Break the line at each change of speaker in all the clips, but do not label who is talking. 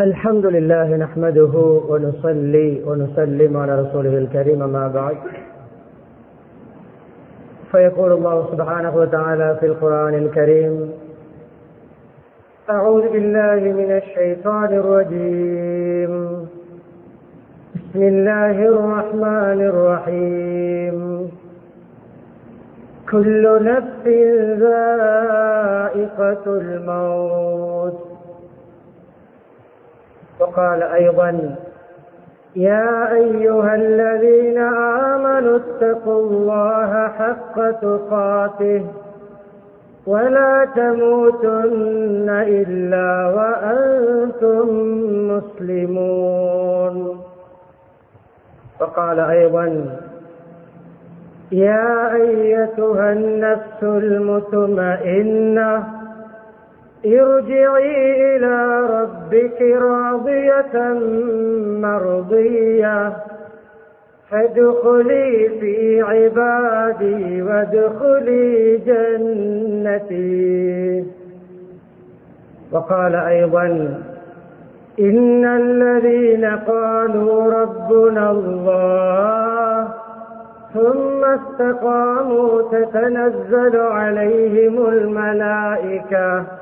الحمد لله نحمده ونصلي ونسلم على رسوله الكريم ما بعد. فيقول الله سبحانه وتعالى في القرآن الكريم أعوذ بالله من الشيطان الرجيم. بسم الله الرحمن الرحيم. كل نفس ذائقة الموت. وقال أيضا يا أيها الذين آمنوا اتقوا الله حق تقاته ولا تموتن إلا وأنتم مسلمون. وقال أيضا يا أيتها النفس المطمئنة ارجعي إلى ربك راضية مرضية. فادخلي في عبادي وادخلي جنتي. وقال أيضا إن الذين قالوا ربنا الله ثم استقاموا تتنزل عليهم الملائكة.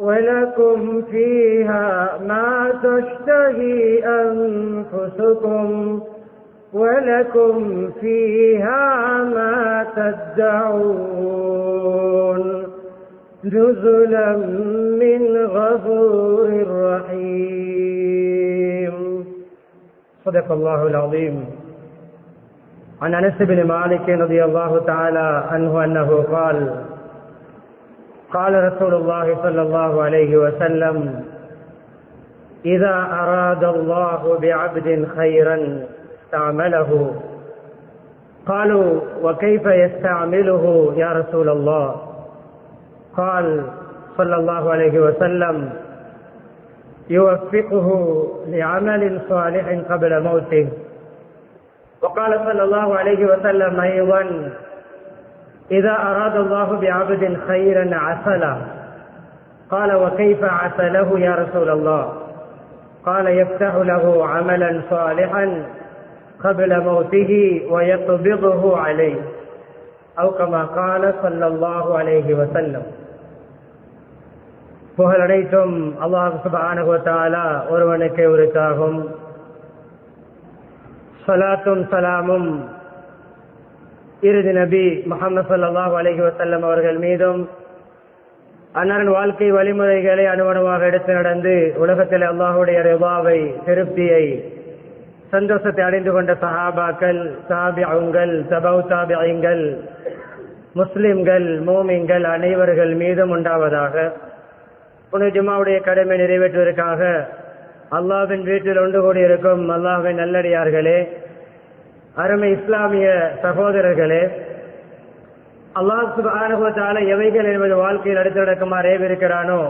ولكم فيها ما تشتهي أنفسكم ولكم فيها ما تدعون نزلا من غفور رحيم. صدق الله العظيم. عن أنس بن مالك رضي الله تعالى عنه أنه قال قال رسول الله صلى الله عليه وسلم إذا أراد الله بعبد خيرا استعمله. قالوا وكيف يستعمله يا رسول الله؟ قال صلى الله عليه وسلم يوفقه لعمل صالح قبل موته. وقال صلى الله عليه وسلم أيضا إذا أراد الله بعبد خيرا عسله قال وكيف عسله يا رسول الله قال يفتح له عملا صالحا قبل موته ويقبضه عليه أو كما قال صلى الله عليه وسلم புகழ் அனைத்தும் அல்லாஹ் சுபானுவத்தாலா ஒருவனுக்கு உரித்தாகும் சலாத்தும் சலாமும் இறுதி நபி முகமது சல்லாஹ் அலஹி வசல்லம் அவர்கள் மீதும் அன்னாரின் வாழ்க்கை வழிமுறைகளை அனுமணமாக எடுத்து நடந்து உலகத்தில் அல்லாஹுடைய ரிவாவை திருப்தியை சந்தோஷத்தை அடைந்து கொண்ட சஹாபாக்கள் சாபியங்கள் சாபி சாபியங்கள் முஸ்லிம்கள் மோமிங்கள் அனைவர்கள் மீதும் உண்டாவதாக புனித ஜுமாவுடைய கடமை நிறைவேற்றுவதற்காக அல்லாவின் வீட்டில் ஒன்று கூடியிருக்கும் அல்லாவின் நல்லடியார்களே அருமை இஸ்லாமிய சகோதரர்களே அல்லாஹ் சுபானுபத்தால எவைகள் என்பது வாழ்க்கையில் அடுத்து நடக்குமாறு ஏவிருக்கிறானோ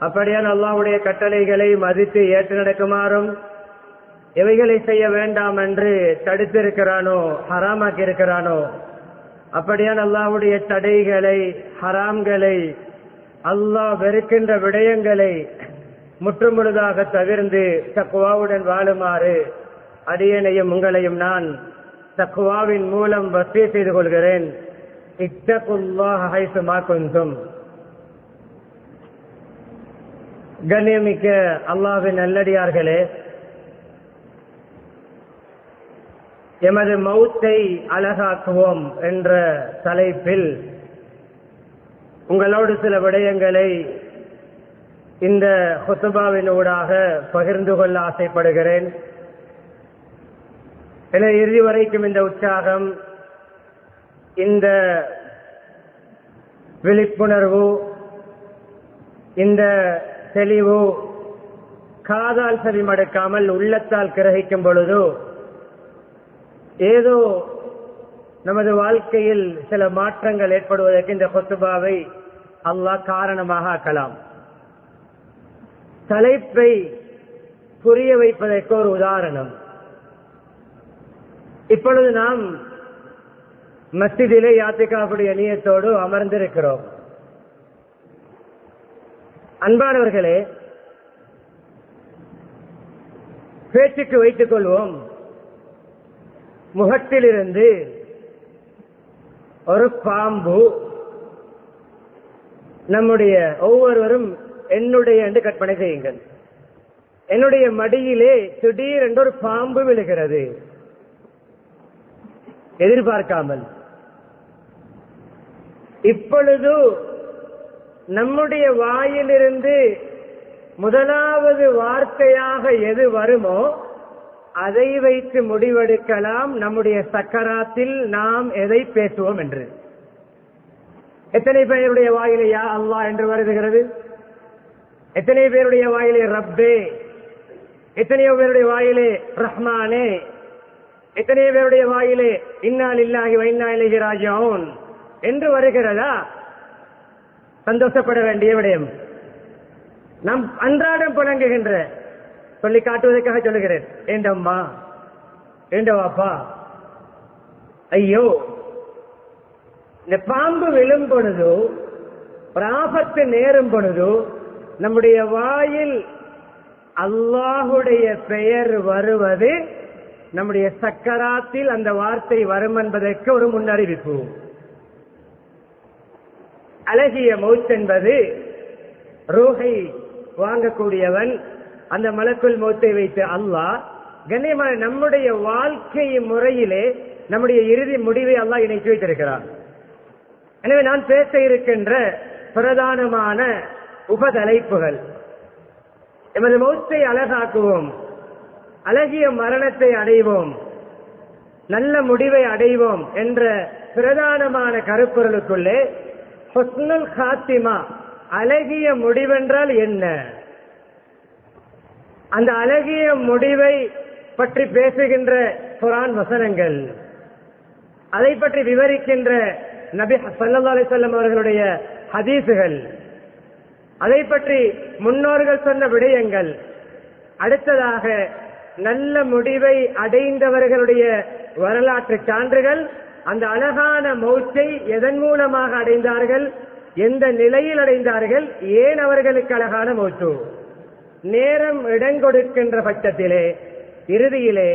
அப்படியான அல்லாவுடைய கட்டளைகளை மதித்து ஏற்று நடக்குமாறும் எவைகளை செய்ய வேண்டாம் என்று தடுத்திருக்கிறானோ ஹராமாக்கி இருக்கிறானோ? அப்படியான அல்லாவுடைய தடைகளை ஹராம்களை அல்லாஹ் வெறுக்கின்ற விடயங்களை முற்றுமுழுதாக தவிர்ந்து தக்குவாவுடன் வாழுமாறு அடியனையும் உங்களையும் நான் தக்குவாவின் மூலம் வசதி செய்து கொள்கிறேன். இத்தகுல்லாஹும் கண்ணியமிக்க அல்லாவின் நல்லடியார்களே எமது மௌத்தை அழகாக்குவோம் என்ற தலைப்பில் உங்களோடு சில விடயங்களை இந்த ஹொத்துபாவின் பகிர்ந்து கொள்ள ஆசைப்படுகிறேன். என இறுதி வரைக்கும் இந்த உற்சாகம் இந்த விழிப்புணர்வு இந்த தெளிவு காதால் செவிமடுக்காமல் உள்ளத்தால் கிரகிக்கும் பொழுது ஏதோ நமது வாழ்க்கையில் சில மாற்றங்கள் ஏற்படுவதற்கு இந்த கொத்துபாவை அல்லாஹ் காரணமாக ஆக்கலாம். தலைப்பை புரிய வைப்பதற்கு ஒரு உதாரணம். இப்பொழுது நாம் மஸ்ஜிதிலே யாத்திகாவுடைய நியத்தோடு அமர்ந்திருக்கிறோம். அன்பானவர்களே பேச்சுக்கு வைத்துக் கொள்வோம். முகத்திலிருந்து ஒரு பாம்பு நம்முடைய ஒவ்வொருவரும் என்னுடைய என்று கற்பனை செய்யுங்கள். என்னுடைய மடியிலே திடீர் என்று ஒரு பாம்பு விழுகிறது. எதிர்பார்க்காமல். இப்பொழுது நம்முடைய வாயிலிருந்து முதலாவது வார்த்தையாக எது வருமோ அதை வைத்து முடிவெடுக்கலாம். நம்முடைய சக்கராத்தில் நாம் எதை பேசுவோம் என்று. எத்தனை பேருடைய வாயிலே யா அல்லாஹ் என்று வருகிறது? எத்தனை பேருடைய வாயிலே ரப்பே? எத்தனையோ பேருடைய வாயிலே ரஹ்மானே? எத்தனை பேருடைய வாயிலே இன்னால் இல்லாஹி வைனா இலகி ராஜான் என்று வருகிறதா? சந்தோஷப்பட வேண்டிய விடயம். நாம் அன்றாடம் புழங்குகின்ற சொல்லி காட்டுவதற்காக சொல்லுகிறேன் ஏண்டம்மா? ஏண்டவாப்பா ஐயோ! இந்த பாம்பு விழும் பொழுதோ ஒரு ஆபத்து நேரும் பொழுதோ நம்முடைய வாயில் அல்லாஹுடைய பெயர் வருவது நம்முடைய சக்கராத்தில் அந்த வார்த்தை வரும் என்பதற்கு ஒரு முன்னறிவிப்பு. அழகிய மௌத் என்பது ரூஹை வாங்கக்கூடியவன் அந்த மலக்குள் மௌத்தை வைத்து அல்லாஹ் கண்ணியமான நம்முடைய வாழ்க்கை முறையிலே நம்முடைய இறுதி முடிவை அல்லாஹ் இணைத்து வைத்திருக்கிறான். எனவே நான் பேச இருக்கின்ற பிரதானமான உபதலைப்புகள். எமது மௌத்தை அழகாக்குவோம். அழகிய மரணத்தை அடைவோம். நல்ல முடிவை அடைவோம் என்ற பிரதானமான கருப்பொருளுக்குள்ளே ஹொஸ்னுல் காத்திமா அழகிய முடிவென்றால் என்ன? அந்த அழகிய முடிவை பற்றி பேசுகின்ற குரான் வசனங்கள் அதை பற்றி விவரிக்கின்ற நபி சல்லா அலிசல்லம் அவர்களுடைய ஹதீசுகள் அதை பற்றி முன்னோர்கள் சொன்ன விடயங்கள் அடுத்ததாக நல்ல முடிவை அடைந்தவர்களுடைய வரலாற்று சான்றுகள் அந்த அழகான மௌச்சை எதன் மூலமாக அடைந்தார்கள் எந்த நிலையில் அடைந்தார்கள் ஏன் அவர்களுக்கு அழகான மௌச்சு? நேரம் இடங்கொடுக்கின்ற பட்சத்திலே இறுதியிலே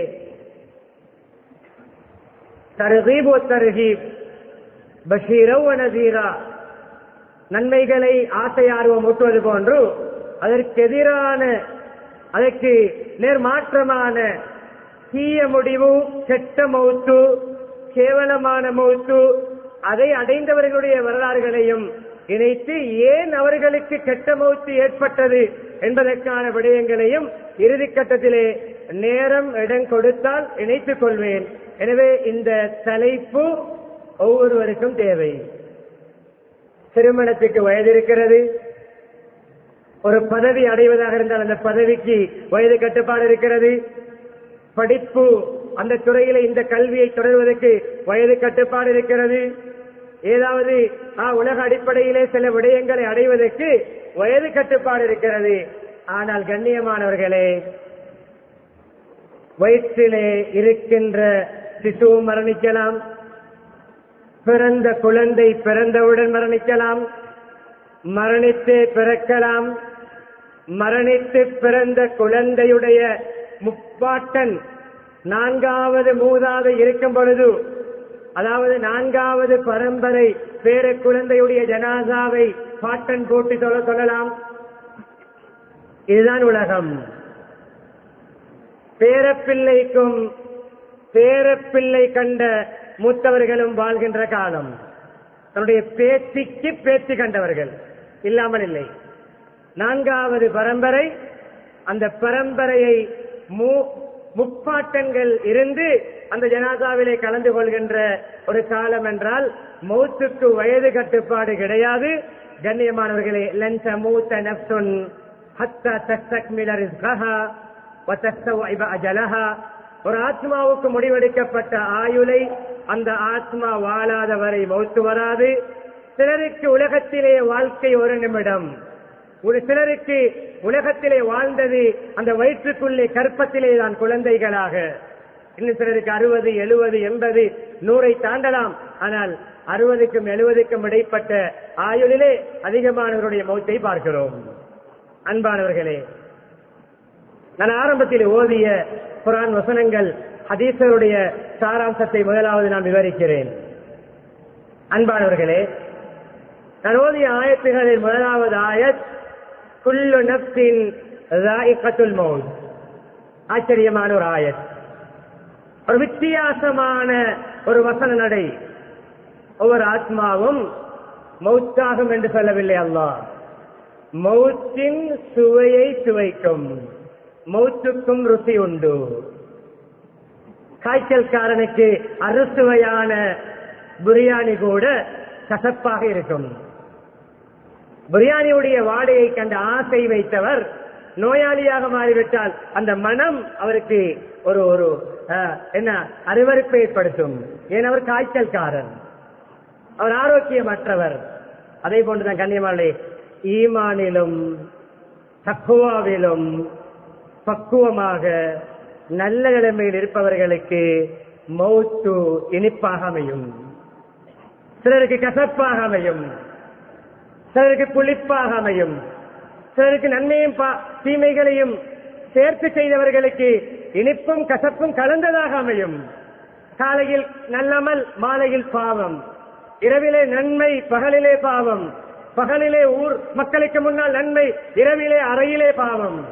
தருகீப் தருகீப் பஷீரவ் நசீரா நன்மைகளை ஆசையார்வம் ஊட்டுவது போன்று அதற்கு எதிரான அதற்கு நேர்மாற்றமான தீய முடிவு கெட்ட மௌத்து கேவலமான மௌத்து அதை அடைந்தவர்களுடைய வரலாறுகளையும் இணைத்து ஏன் அவர்களுக்கு கெட்ட மௌத்து ஏற்பட்டது என்பதற்கான விடயங்களையும் இறுதி கட்டத்திலே நேரம் இடம் கொடுத்தால் இணைத்துக் கொள்வேன். எனவே இந்த தலைப்பு ஒவ்வொருவருக்கும் தேவை. திருமணத்துக்கு வயது இருக்கிறது. ஒரு பதவி அடைவதாக இருந்தால் அந்த பதவிக்கு வயது கட்டுப்பாடு இருக்கிறது. படிப்பு அந்த துறையில இந்த கல்வியை தொடர்வதற்கு வயது கட்டுப்பாடு இருக்கிறது. ஏதாவது ஆ, உலக அடிப்படையிலே சில விடயங்களை அடைவதற்கு வயது கட்டுப்பாடு இருக்கிறது. ஆனால் கண்ணியமானவர்களே வயிற்றிலே இருக்கின்ற சிசுவும் மரணிக்கலாம். பிறந்த குழந்தை பிறந்தவுடன் மரணிக்கலாம். மரணித்து பிறக்கலாம். மரணித்து பிறந்த குழந்தையுடைய முப்பாட்டன் நான்காவது மூதாவது இருக்கும் பொழுது அதாவது நான்காவது பரம்பரை பேர குழந்தையுடைய ஜனாசாவை பாட்டன் போட்டு சொல்ல சொல்லலாம். இதுதான் உலகம். பேரப்பிள்ளைக்கும் பேரப்பிள்ளை கண்ட மூத்தவர்களும் வாழ்கின்ற காலம். தன்னுடைய பேத்திக்கு பேத்தி கண்டவர்கள். இல்லாமல் இல்லை. நான்காவது பரம்பரை அந்த பரம்பரையை முப்பாட்டங்கள் முப்பாட்டன்கள் இருந்து அந்த ஜனாதாவிலே கலந்து கொள்கின்ற ஒரு காலம் என்றால் மௌத்துக்கு வயது கட்டுப்பாடு கிடையாது. கண்ணியமானவர்களே லஞ்ச மூத்த நப்சுன் ஹத்தா தஸ்தக்மில ரிஸ்கஹா வதஸ்தவைப அஜலஹா. ஒரு ஆத்மாவுக்கு முடிவெடுக்கப்பட்ட ஆயுளை அந்த ஆத்மா வாழாத வரை மௌத்து வராது. சிலருக்கு உலகத்திலே வாழ்க்கை ஒரு நிமிடம். ஒரு சிலருக்கு உலகத்திலே வாழ்ந்தது அந்த வயிற்றுக்குள்ளே கற்பத்திலே தான் குழந்தைகளாக. இன்னும் சிலருக்கு அறுபது எழுபது எண்பது நூறை தாண்டலாம். ஆனால் அறுபதுக்கும் எழுபதுக்கும் இடைப்பட்ட ஆயுளிலே அதிகமானவருடைய மௌத்தை பார்க்கிறோம். அன்பானவர்களே நான் ஆரம்பத்தில் ஓதிய குரான் வசனங்கள் ஹதீசருடைய சாராம்சத்தை முதலாவது நான் விவரிக்கிறேன். அன்பானவர்களே நான் ஓதிய ஆயத்துகளில் முதலாவது ஆயத் குல்லு நப்சின் ராயிகத்துல் ஆச்சரியமான ஒரு ஆயத். ஒரு வித்தியாசமான ஒரு வசன நடை. ஒவ்வொரு ஆத்மாவும் மௌத்தாகும் என்று சொல்லவில்லை அல்லா மௌத்தின் சுவையை சுவைக்கும். மௌத்துக்கும் ருசி உண்டு. காய்ச்சல்காரனுக்கு அறுசுவையான பிரியாணி கூட கசப்பாக இருக்கும். பிரியாணியுடைய வாடையை கண்ட ஆசை வைத்தவர் நோயாளியாக மாறிவிட்டால் அந்த மனம் அவருக்கு ஒரு ஒரு என்ன அருவருப்பை ஏற்படுத்தும். ஏன் அவர் காய்ச்சல்காரன் அவர் ஆரோக்கியமற்றவர். அதே போன்றுதான் கண்ணியமாளே ஈமானிலும் தக்குவாவிலும் பக்குவமாக நல்ல நிலைமையில் இருப்பவர்களுக்கு மௌத்து இனிப்பாக அமையும். சிலருக்கு கசப்பாக அமையும். சிலருக்கு புளிப்பாக அமையும். சிலருக்கு நன்மையும் பா- தீமைகளையும் சேர்த்து செய்தவர்களுக்கு இனிப்பும் கசப்பும் கலந்ததாக அமையும். காலையில் நல்லமல் மாலையில் பாவம். இரவிலே நன்மை பகலிலே பாவம். பகலிலே ஊர் மக்களுக்கு முன்னால் நன்மை இரவிலே அறையிலே பாவம்.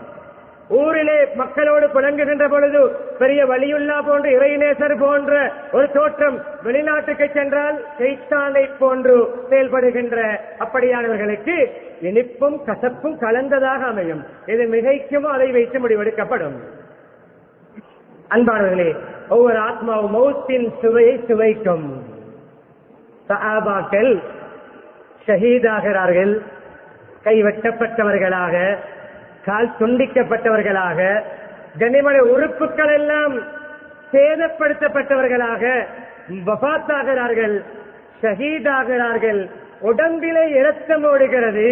ஊரிலே மக்களோடு புழங்குகின்ற பொழுது பெரிய வலியுள்ளா போன்ற இறைநேசர் போன்ற ஒரு தோற்றம் வெளிநாட்டுக்கு சென்றால் கைத்தானை போன்று செயல்படுகின்ற அப்படியானவர்களுக்கு இனிப்பும் கசப்பும் கலந்ததாக அமையும். இது மிகைக்கும் அதை வைத்து முடிவெடுக்கப்படும். அன்பானவர்களே ஒவ்வொரு ஆத்மாவும் மௌத்தின் சுவையை சுவைக்கும். சஹாபாக்கள் ஷஹீதாகிறார்கள் கைவெட்டப்பட்டவர்களாக கால் துண்டிக்கப்பட்டவர்களாக கனிமன உறுப்புகள் எல்லாம் சேதப்படுத்தப்பட்டவர்களாக வபாத்தாகிறார்கள் ஷஹீதாகிறார்கள் உடம்பிலே இரத்தம் ஓடுகிறது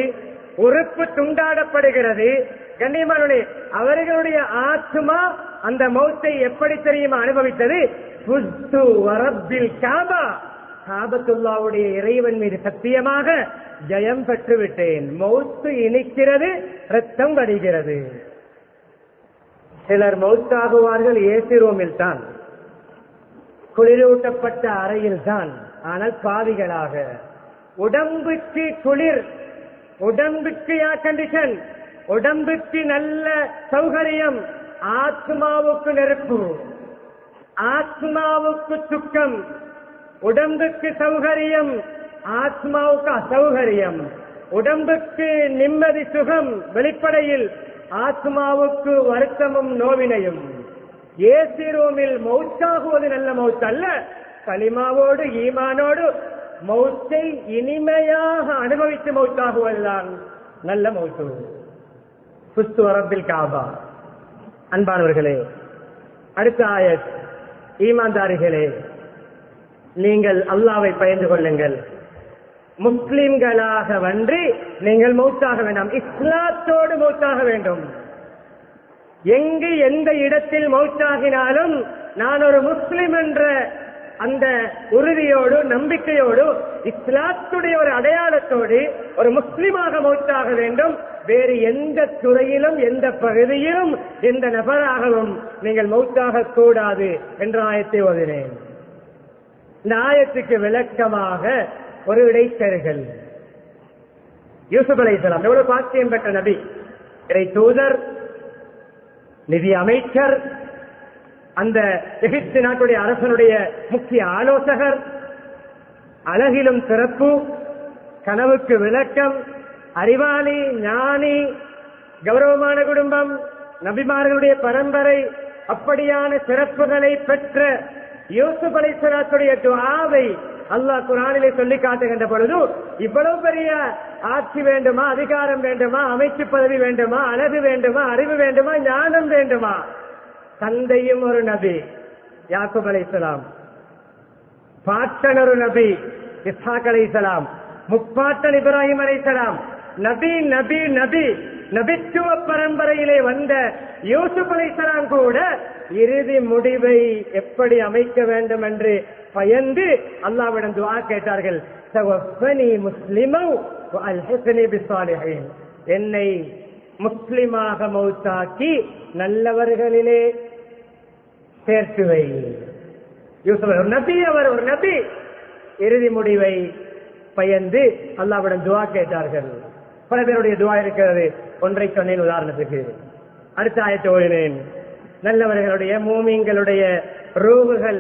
உறுப்பு துண்டாடப்படுகிறது. கண்ணியமானுடைய அவர்களுடைய ஆத்மா அந்த மௌத்தை எப்படி தெரியுமா அனுபவித்தது? புஸ்து வரப்பில் காபா காபத்துல்லாவுடைய இறைவன் மீது சத்தியமாக ஜெயம் பெற்று விட்டேன் மௌத்து இனிக்கிறது ரத்தம் வடிகிறது. சிலர் மௌத்தாகுவார்கள் ஏசி ரூமில் தான். குளிரூட்டப்பட்ட அறையில் தான் ஆனால் பாவிகளாக. உடம்புக்கு குளிர் உடம்புக்கு ஏர் கண்டிஷன் உடம்புக்கு நல்ல சௌகரியம் ஆத்மாவுக்கு நெருப்பு ஆத்மாவுக்கு துக்கம் உடம்புக்கு சௌகரியம் ஆத்மாவுக்கு அசௌகரியம். உடம்புக்கு நிம்மதி சுகம் வெளிப்படையில் ஆத்மாவுக்கு வருத்தமும் நோவினையும். ஏசி ரூமில் மௌத்தாகுவது நல்ல மௌத் அல்ல களிமாவோடு ஈமானோடு மௌத்தை இனிமையாக அனுபவித்து மௌத்தாகுவதுதான் நல்ல மௌத்து. சுஸ்து வரப்பில் காபா. அன்பானவர்களே அடுத்த ஆயத் ஈமான்தாரிகளே நீங்கள் அல்லாவை பயந்து கொள்ளுங்கள். முஸ்லிம்களாக வந்து நீங்கள் மௌத்தாக வேண்டாம். இஸ்லாத்தோடு மௌத்தாக வேண்டும். எங்கு எந்த இடத்தில் மௌத்தாகினாலும் நான் ஒரு முஸ்லிம் என்ற அந்த உறுதியோடு நம்பிக்கையோடு இஸ்லாத்துடைய ஒரு அடையாளத்தோடு ஒரு முஸ்லிமாக மௌத்தாக வேண்டும். வேறு எந்த துறையிலும் எந்த பகுதியிலும் எந்த நபராகவும் நீங்கள் மௌத்தாக கூடாது என்ற ஆயத்தை ஓதினேன் இந்த ஆயத்துக்கு விளக்கமாக ஒரு இடைத்தர்கள் யூசுப் அலைஹிஸ்ஸலாம் எவ்வளவு பாக்கியம் பெற்ற நபி? இறை தூதர் நிதி அமைச்சர் அந்த எகிப்து நாட்டுடைய அரசனுடைய முக்கிய ஆலோசகர் அழகிலும் சிறப்பு கனவுக்கு விளக்கம் அறிவாளி ஞானி கௌரவமான குடும்பம் நபிமார்களுடைய பரம்பரை அப்படியான சிறப்புகளை பெற்ற யூசுப் அலைசலாத்துடைய துவாவை அல்லாஹ் குரானிலே சொல்லி காட்டுகின்ற பொழுது இவ்வளவு பெரிய ஆட்சி வேண்டுமா அதிகாரம் வேண்டுமா அமைச்சு பதவி வேண்டுமா அழகு வேண்டுமா அறிவு வேண்டுமா ஞானம் வேண்டுமா? தந்தையும் ஒரு நபி யாக்குப் அலைஹிஸ்ஸலாம். பாட்டன் ஒரு நபி இஸ்ஹாக் அலைசலாம் முப்பாட்டன் இப்ராஹிம் அலைசலாம் நபி நபி நபி. நபித்துவ பரம்பரையிலே வந்த யூசுப் அலைஹிஸ்ஸலாம் கூட இறுதி முடிவை எப்படி அமைக்க வேண்டும் என்று பயந்து அல்லாவிடம் துவா கேட்டார்கள். என்னை முஸ்லிமாக மௌத்தாக்கி நல்லவர்களிலே சேர்த்துவை ஒரு நபி அவர் ஒரு நபி. இறுதி முடிவை பயந்து அல்லாவிடம் துவா கேட்டார்கள். பல பேருடைய துவா இருக்கிறது. ஒன்றை சொன்னேன் உதாரணத்துக்கு. அடுத்த ஆயத்தை ஓடினேன் நல்லவர்களுடைய மூமிங்களுடைய ரூவுகள்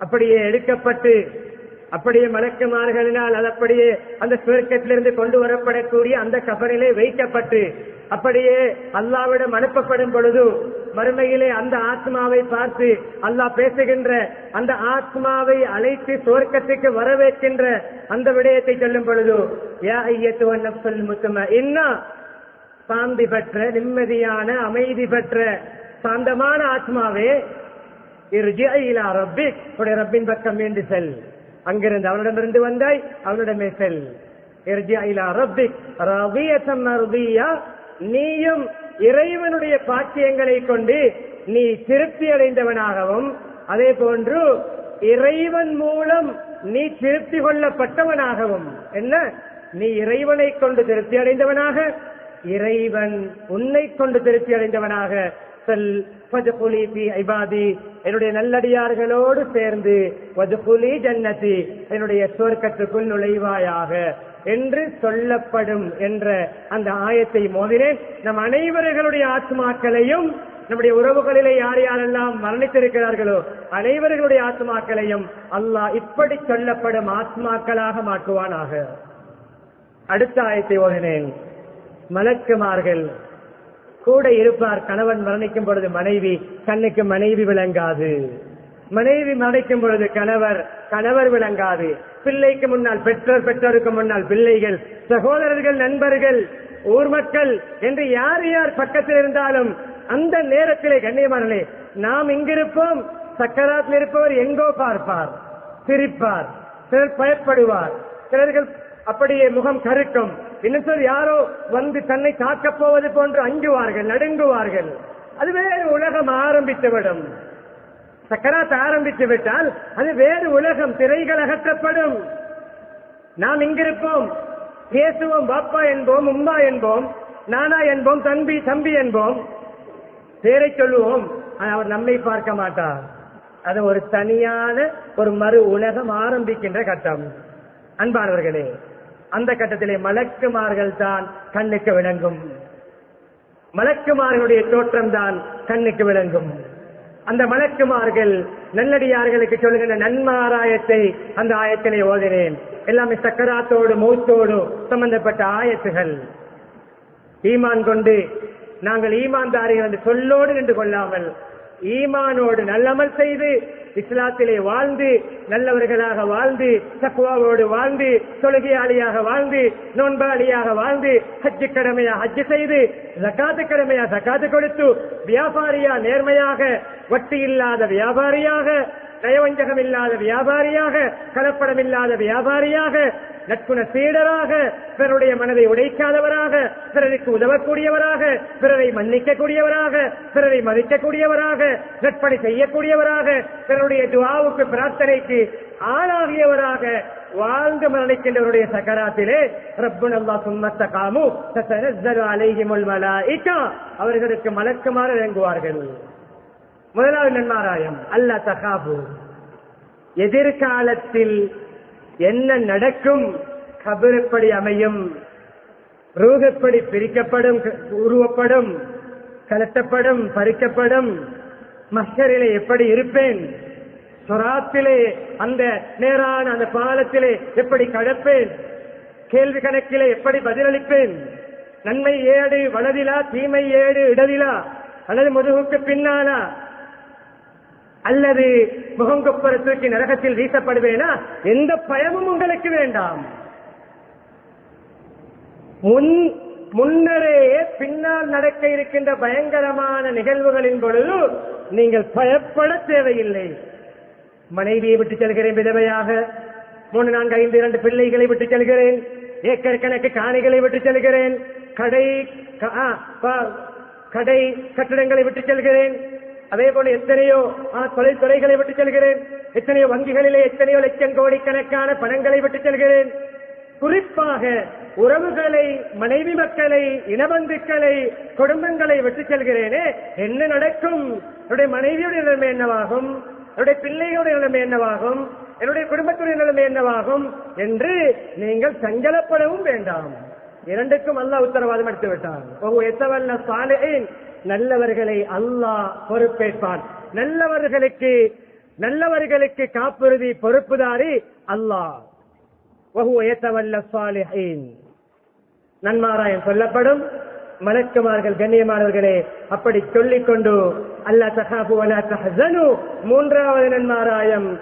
அப்படியே எடுக்கப்பட்டு அப்படியே மலக்குமார்களினால் அது அப்படியே அந்த சுவர்க்கத்திலிருந்து கொண்டு வரப்படக்கூடிய அந்த கபரிலே வைக்கப்பட்டு அப்படியே அல்லாவிடம் அனுப்பப்படும் பொழுது மறுமையிலே அந்த ஆத்மாவை பார்த்து அல்லாஹ் பேசுகின்ற அந்த ஆத்மாவை அழைத்து சுவர்க்கத்துக்கு வரவேற்கின்ற அந்த விடயத்தை சொல்லும் பொழுது ஏ ஐயத்துவன் நப்சுல் முத்தும சாந்தி பெற்ற நிம்மதியான அமைதி பெற்ற சாந்தமான ஆத்மாவே இர்ஜிஇலா ரப்பிக் உடைய ரப்பின் பக்கம் மீண்டு செல். அங்கிருந்து அவனிடமிருந்து வந்தாய் அவனிடமே செல். இர்ஜிஇலா ரப்பிக் ரதியத்தம் நீயும் இறைவனுடைய பாக்கியங்களை கொண்டு நீ திருப்தி அடைந்தவனாகவும் அதே போன்று இறைவன் மூலம் நீ திருப்தி கொள்ளப்பட்டவனாகவும். என்ன? நீ இறைவனை கொண்டு திருப்தி அடைந்தவனாக இறைவன் உன்னை கொண்டு திருப்தி அடைந்தவனாக. செல் ஃபஜ்குலி என்னுடைய நல்லடியார்களோடு சேர்ந்து வஜ்குலி ஜன்னதி. என்னுடைய சுவர்க்கத்துக்குள் நுழைவாயாக என்று சொல்லப்படும் என்ற அந்த ஆயத்தை மோதினேன் நம் அனைவர்களுடைய ஆத்மாக்களையும் நம்முடைய உறவுகளிலே யார் யாரெல்லாம் மரணித்திருக்கிறார்களோ அனைவர்களுடைய ஆத்மாக்களையும் அல்லாஹ் இப்படி சொல்லப்படும் ஆத்மாக்களாக மாற்றுவானாக. அடுத்த ஆயத்தை ஓதினேன். மலக்குமார்கள் கூட இருப்பார் கணவன் மரணிக்கும் பொழுது மனைவி கண்ணுக்கு மனைவி விளங்காது. மனைவி மறைக்கும் பொழுது கணவர் கணவர் விளங்காது. பிள்ளைக்கு முன்னால் பெற்றோர் பெற்றோருக்கு முன்னால் பிள்ளைகள் சகோதரர்கள் நண்பர்கள் ஊர் மக்கள் என்று யார் யார் பக்கத்தில் இருந்தாலும் அந்த நேரத்திலே கண்ணியமானே நாம் இங்கிருப்போம் சக்கராத்தில் இருப்பவர் எங்கோ பார்ப்பார் சிரிப்பார் சிலர் பயப்படுவார் சிலர்கள் அப்படியே முகம் கருக்கும். இன்னும் யாரோ வந்து தன்னை காக்கப் போவது போன்று அஞ்சுவார்கள் நடுங்குவார்கள். அது வேறு உலகம் ஆரம்பித்துவிடும் சக்கராத் ஆரம்பித்து விட்டால் அது வேறு உலகம் திரைகள் அகற்றப்படும். நாம் இங்கிருப்போம் பேசுவோம் பாப்பா என்போம் உம்மா என்போம் நானா என்போம் தம்பி தம்பி என்போம். பேரை சொல்லுவோம் அவர் நம்மை பார்க்க மாட்டார். அது ஒரு தனியான ஒரு மறு உலகம் ஆரம்பிக்கின்ற கட்டம். அன்பானவர்களே அந்த கட்டத்திலே மலக்குமார்கள் தான் கண்ணுக்கு விளங்கும். மலக்குமார்களுடைய தோற்றம் தான் கண்ணுக்கு விளங்கும். அந்த மலக்குமார்கள் நல்லடியார்களுக்கு சொல்லுகின்ற நன்மாராயத்தை அந்த ஆயத்திலே ஓதினேன் எல்லாமே சக்கராத்தோடு மூத்தோடு சம்பந்தப்பட்ட ஆயத்துகள். ஈமான் கொண்டு நாங்கள் ஈமான்தாரிகள் என்று சொல்லோடு நின்று கொள்ளாமல் ஈமானோடு நல்லமல் செய்து இஸ்லாத்திலே வாழ்ந்து நல்லவர்களாக வாழ்ந்து தக்குவாவோடு வாழ்ந்து தொழுகையாளியாக வாழ்ந்து நோன்பாளியாக வாழ்ந்து ஹஜ்ஜு கடமையா ஹஜ்ஜு செய்து ஜக்காத்து கடமையா ஜக்காத்து கொடுத்து வியாபாரியா நேர்மையாக வட்டி இல்லாத வியாபாரியாக நயவஞ்சகம் இல்லாத வியாபாரியாக கலப்படம் இல்லாத வியாபாரியாக நட்புண சீடராக பிறருடைய மனதை உடைக்காதவராக பிறருக்கு உதவக்கூடியவராக பிறரை மன்னிக்கக்கூடியவராக பிறரை மதிக்கக்கூடியவராக நட்பணி செய்யக்கூடியவராக பிறருடைய துவாவுக்கு பிரார்த்தனைக்கு ஆளாகியவராக வாழ்ந்து மரணிக்கின்றவருடைய சக்கராத்திலே ரப்புன் அல்லா சும்மத்த காமு தத்தனஸ்ஸலு அலைஹிமுல் அவர்களுக்கு மலக்குமாறு இறங்குவார்கள் முதலாவது நன்மாராயம் அல்ல தகாபு. எதிர்காலத்தில் என்ன நடக்கும்? கபர் எப்படி அமையும். ரூஹ் எப்படி பிரிக்கப்படும் உருவப்படும் கலட்டப்படும் பறிக்கப்படும். மஸ்கரிலே எப்படி இருப்பேன்? சொராத்திலே அந்த நேரான அந்த பாலத்திலே எப்படி கடப்பேன்? கேள்வி கணக்கிலே எப்படி பதிலளிப்பேன்? நன்மை ஏடு வலதிலா தீமை ஏடு இடதிலா? அல்லது முதுகுக்கு பின்னாலா? அல்லது முகங்கொப்பர தூக்கி நரகத்தில் வீசப்படுவேனா? எந்த பயமும் உங்களுக்கு வேண்டாம். முன் முன்னரே பின்னால் நடக்க இருக்கின்ற பயங்கரமான நிகழ்வுகளின் பொழுது நீங்கள் பயப்பட தேவையில்லை. மனைவியை விட்டு செல்கிறேன் விதவையாக. மூணு நான்கு ஐந்து இரண்டு பிள்ளைகளை விட்டு செல்கிறேன். ஏக்கர் கணக்கு காணிகளை விட்டு செல்கிறேன். கடை ஆ, கடை கட்டிடங்களை விட்டு செல்கிறேன். அதே போல எத்தனையோ ஆ, விட்டு செல்கிறேன். எத்தனையோ வங்கிகளிலே எத்தனையோ லட்சம் கோடிக்கணக்கான பணங்களை விட்டு செல்கிறேன். குறிப்பாக உறவுகளை மனைவி மக்களை இனபந்துக்களை குடும்பங்களை விட்டு செல்கிறேனே என்ன நடக்கும்? என்னுடைய மனைவியுடைய நிலைமை என்னவாகும்? என்னுடைய பிள்ளைகளுடைய நிலைமை என்னவாகும்? என்னுடைய குடும்பத்துடைய நிலைமை என்னவாகும்? என்று நீங்கள் சஞ்சலப்படவும் வேண்டாம். இரண்டுக்கும் அல்ல உத்தரவாதம் எடுத்து விட்டான் எத்தவல்ல நல்லவர்களை அல்லாஹ் பொறுப்பேற்பான். நல்லவர்களுக்கு நல்லவர்களுக்கு காப்புறுதி பொறுப்புதாரி அல்லாஹ். நன்மாராயம் சொல்லப்படும். மலக்குமார்கள் கண்ணியமானவர்களே அப்படி சொல்லிக்கொண்டு அல்லாஹ் அல்லா தஹனு மூன்றாவது நன்மாராயம்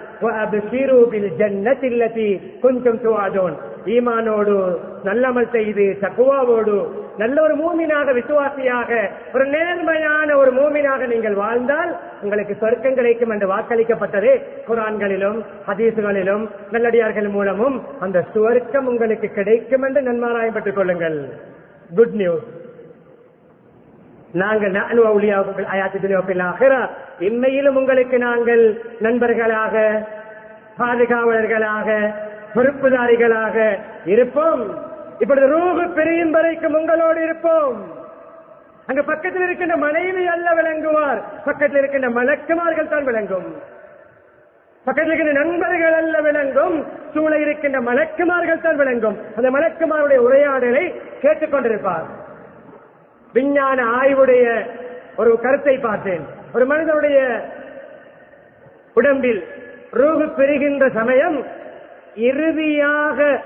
கொஞ்சம் சுவாதோன் ஈமானோடு நல்லமல் செய்து தக்குவாவோடு நல்ல ஒரு மூமினாக விசுவாசியாக ஒரு நேர்மையான ஒரு மூமினாக நீங்கள் வாழ்ந்தால் உங்களுக்கு சொர்க்கம் கிடைக்கும் என்று வாக்களிக்கப்பட்டது குரான்களிலும் ஹதீசுகளிலும் நல்லடியார்கள் மூலமும் அந்த சுவர்க்கம் உங்களுக்கு கிடைக்கும் என்று நன்மாராயம் பெற்றுக் கொள்ளுங்கள். குட் நியூஸ் நாங்கள் இன்மையிலும் இம்மையிலும் உங்களுக்கு நாங்கள் நண்பர்களாக பாதுகாவலர்களாக பொறுப்புதாரிகளாக இருப்போம். இப்பொழுது ரூபு பிரியும் வரைக்கும் உங்களோடு இருப்போம். அங்க பக்கத்தில் இருக்கின்ற மனைவி அல்ல விளங்குவார். பக்கத்தில் இருக்கின்ற மலக்குமார்கள் தான் விளங்கும். பக்கத்தில் இருக்கின்ற நண்பர்கள் அல்ல விளங்கும். சூழ இருக்கின்ற மலக்குமார்கள் தான் விளங்கும். அந்த மலக்குமாருடைய உரையாடலை கேட்டுக்கொண்டிருப்பார் விஞ்ஞான ஆய்வுடைய ஒரு கருத்தை பார்த்தேன். ஒரு மனிதனுடைய உடம்பில் ரூபு பெறுகின்ற சமயம் இறுதியாக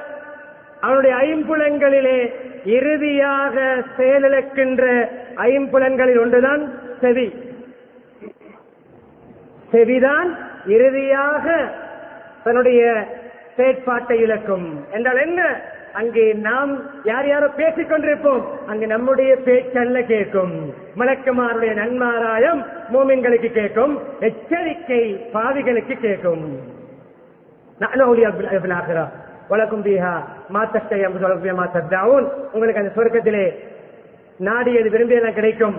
அவனுடைய ஐம்புலன்களிலே இறுதியாக செயலிழக்கின்ற ஐம்புலன்களில் ஒன்றுதான் செவி. செவிதான் இறுதியாக தன்னுடைய செயற்பாட்டை இழக்கும். என்றால் என்ன? அங்கே நாம் யார் யாரோ பேசிக் கொண்டிருப்போம். அங்கு நம்முடைய பேச்சல்ல கேட்கும். மலக்குமாருடைய நன்மாராயம் மூமின்களுக்கு கேட்கும். எச்சரிக்கை பாவிகளுக்கு கேட்கும். வழக்கும் பீஹா மாத்தஷ்டை என்று சொல்லக்கூடிய மாத்தவுன் உங்களுக்கு அந்த சொர்க்கத்திலே நாடியது விரும்பியதான் கிடைக்கும்?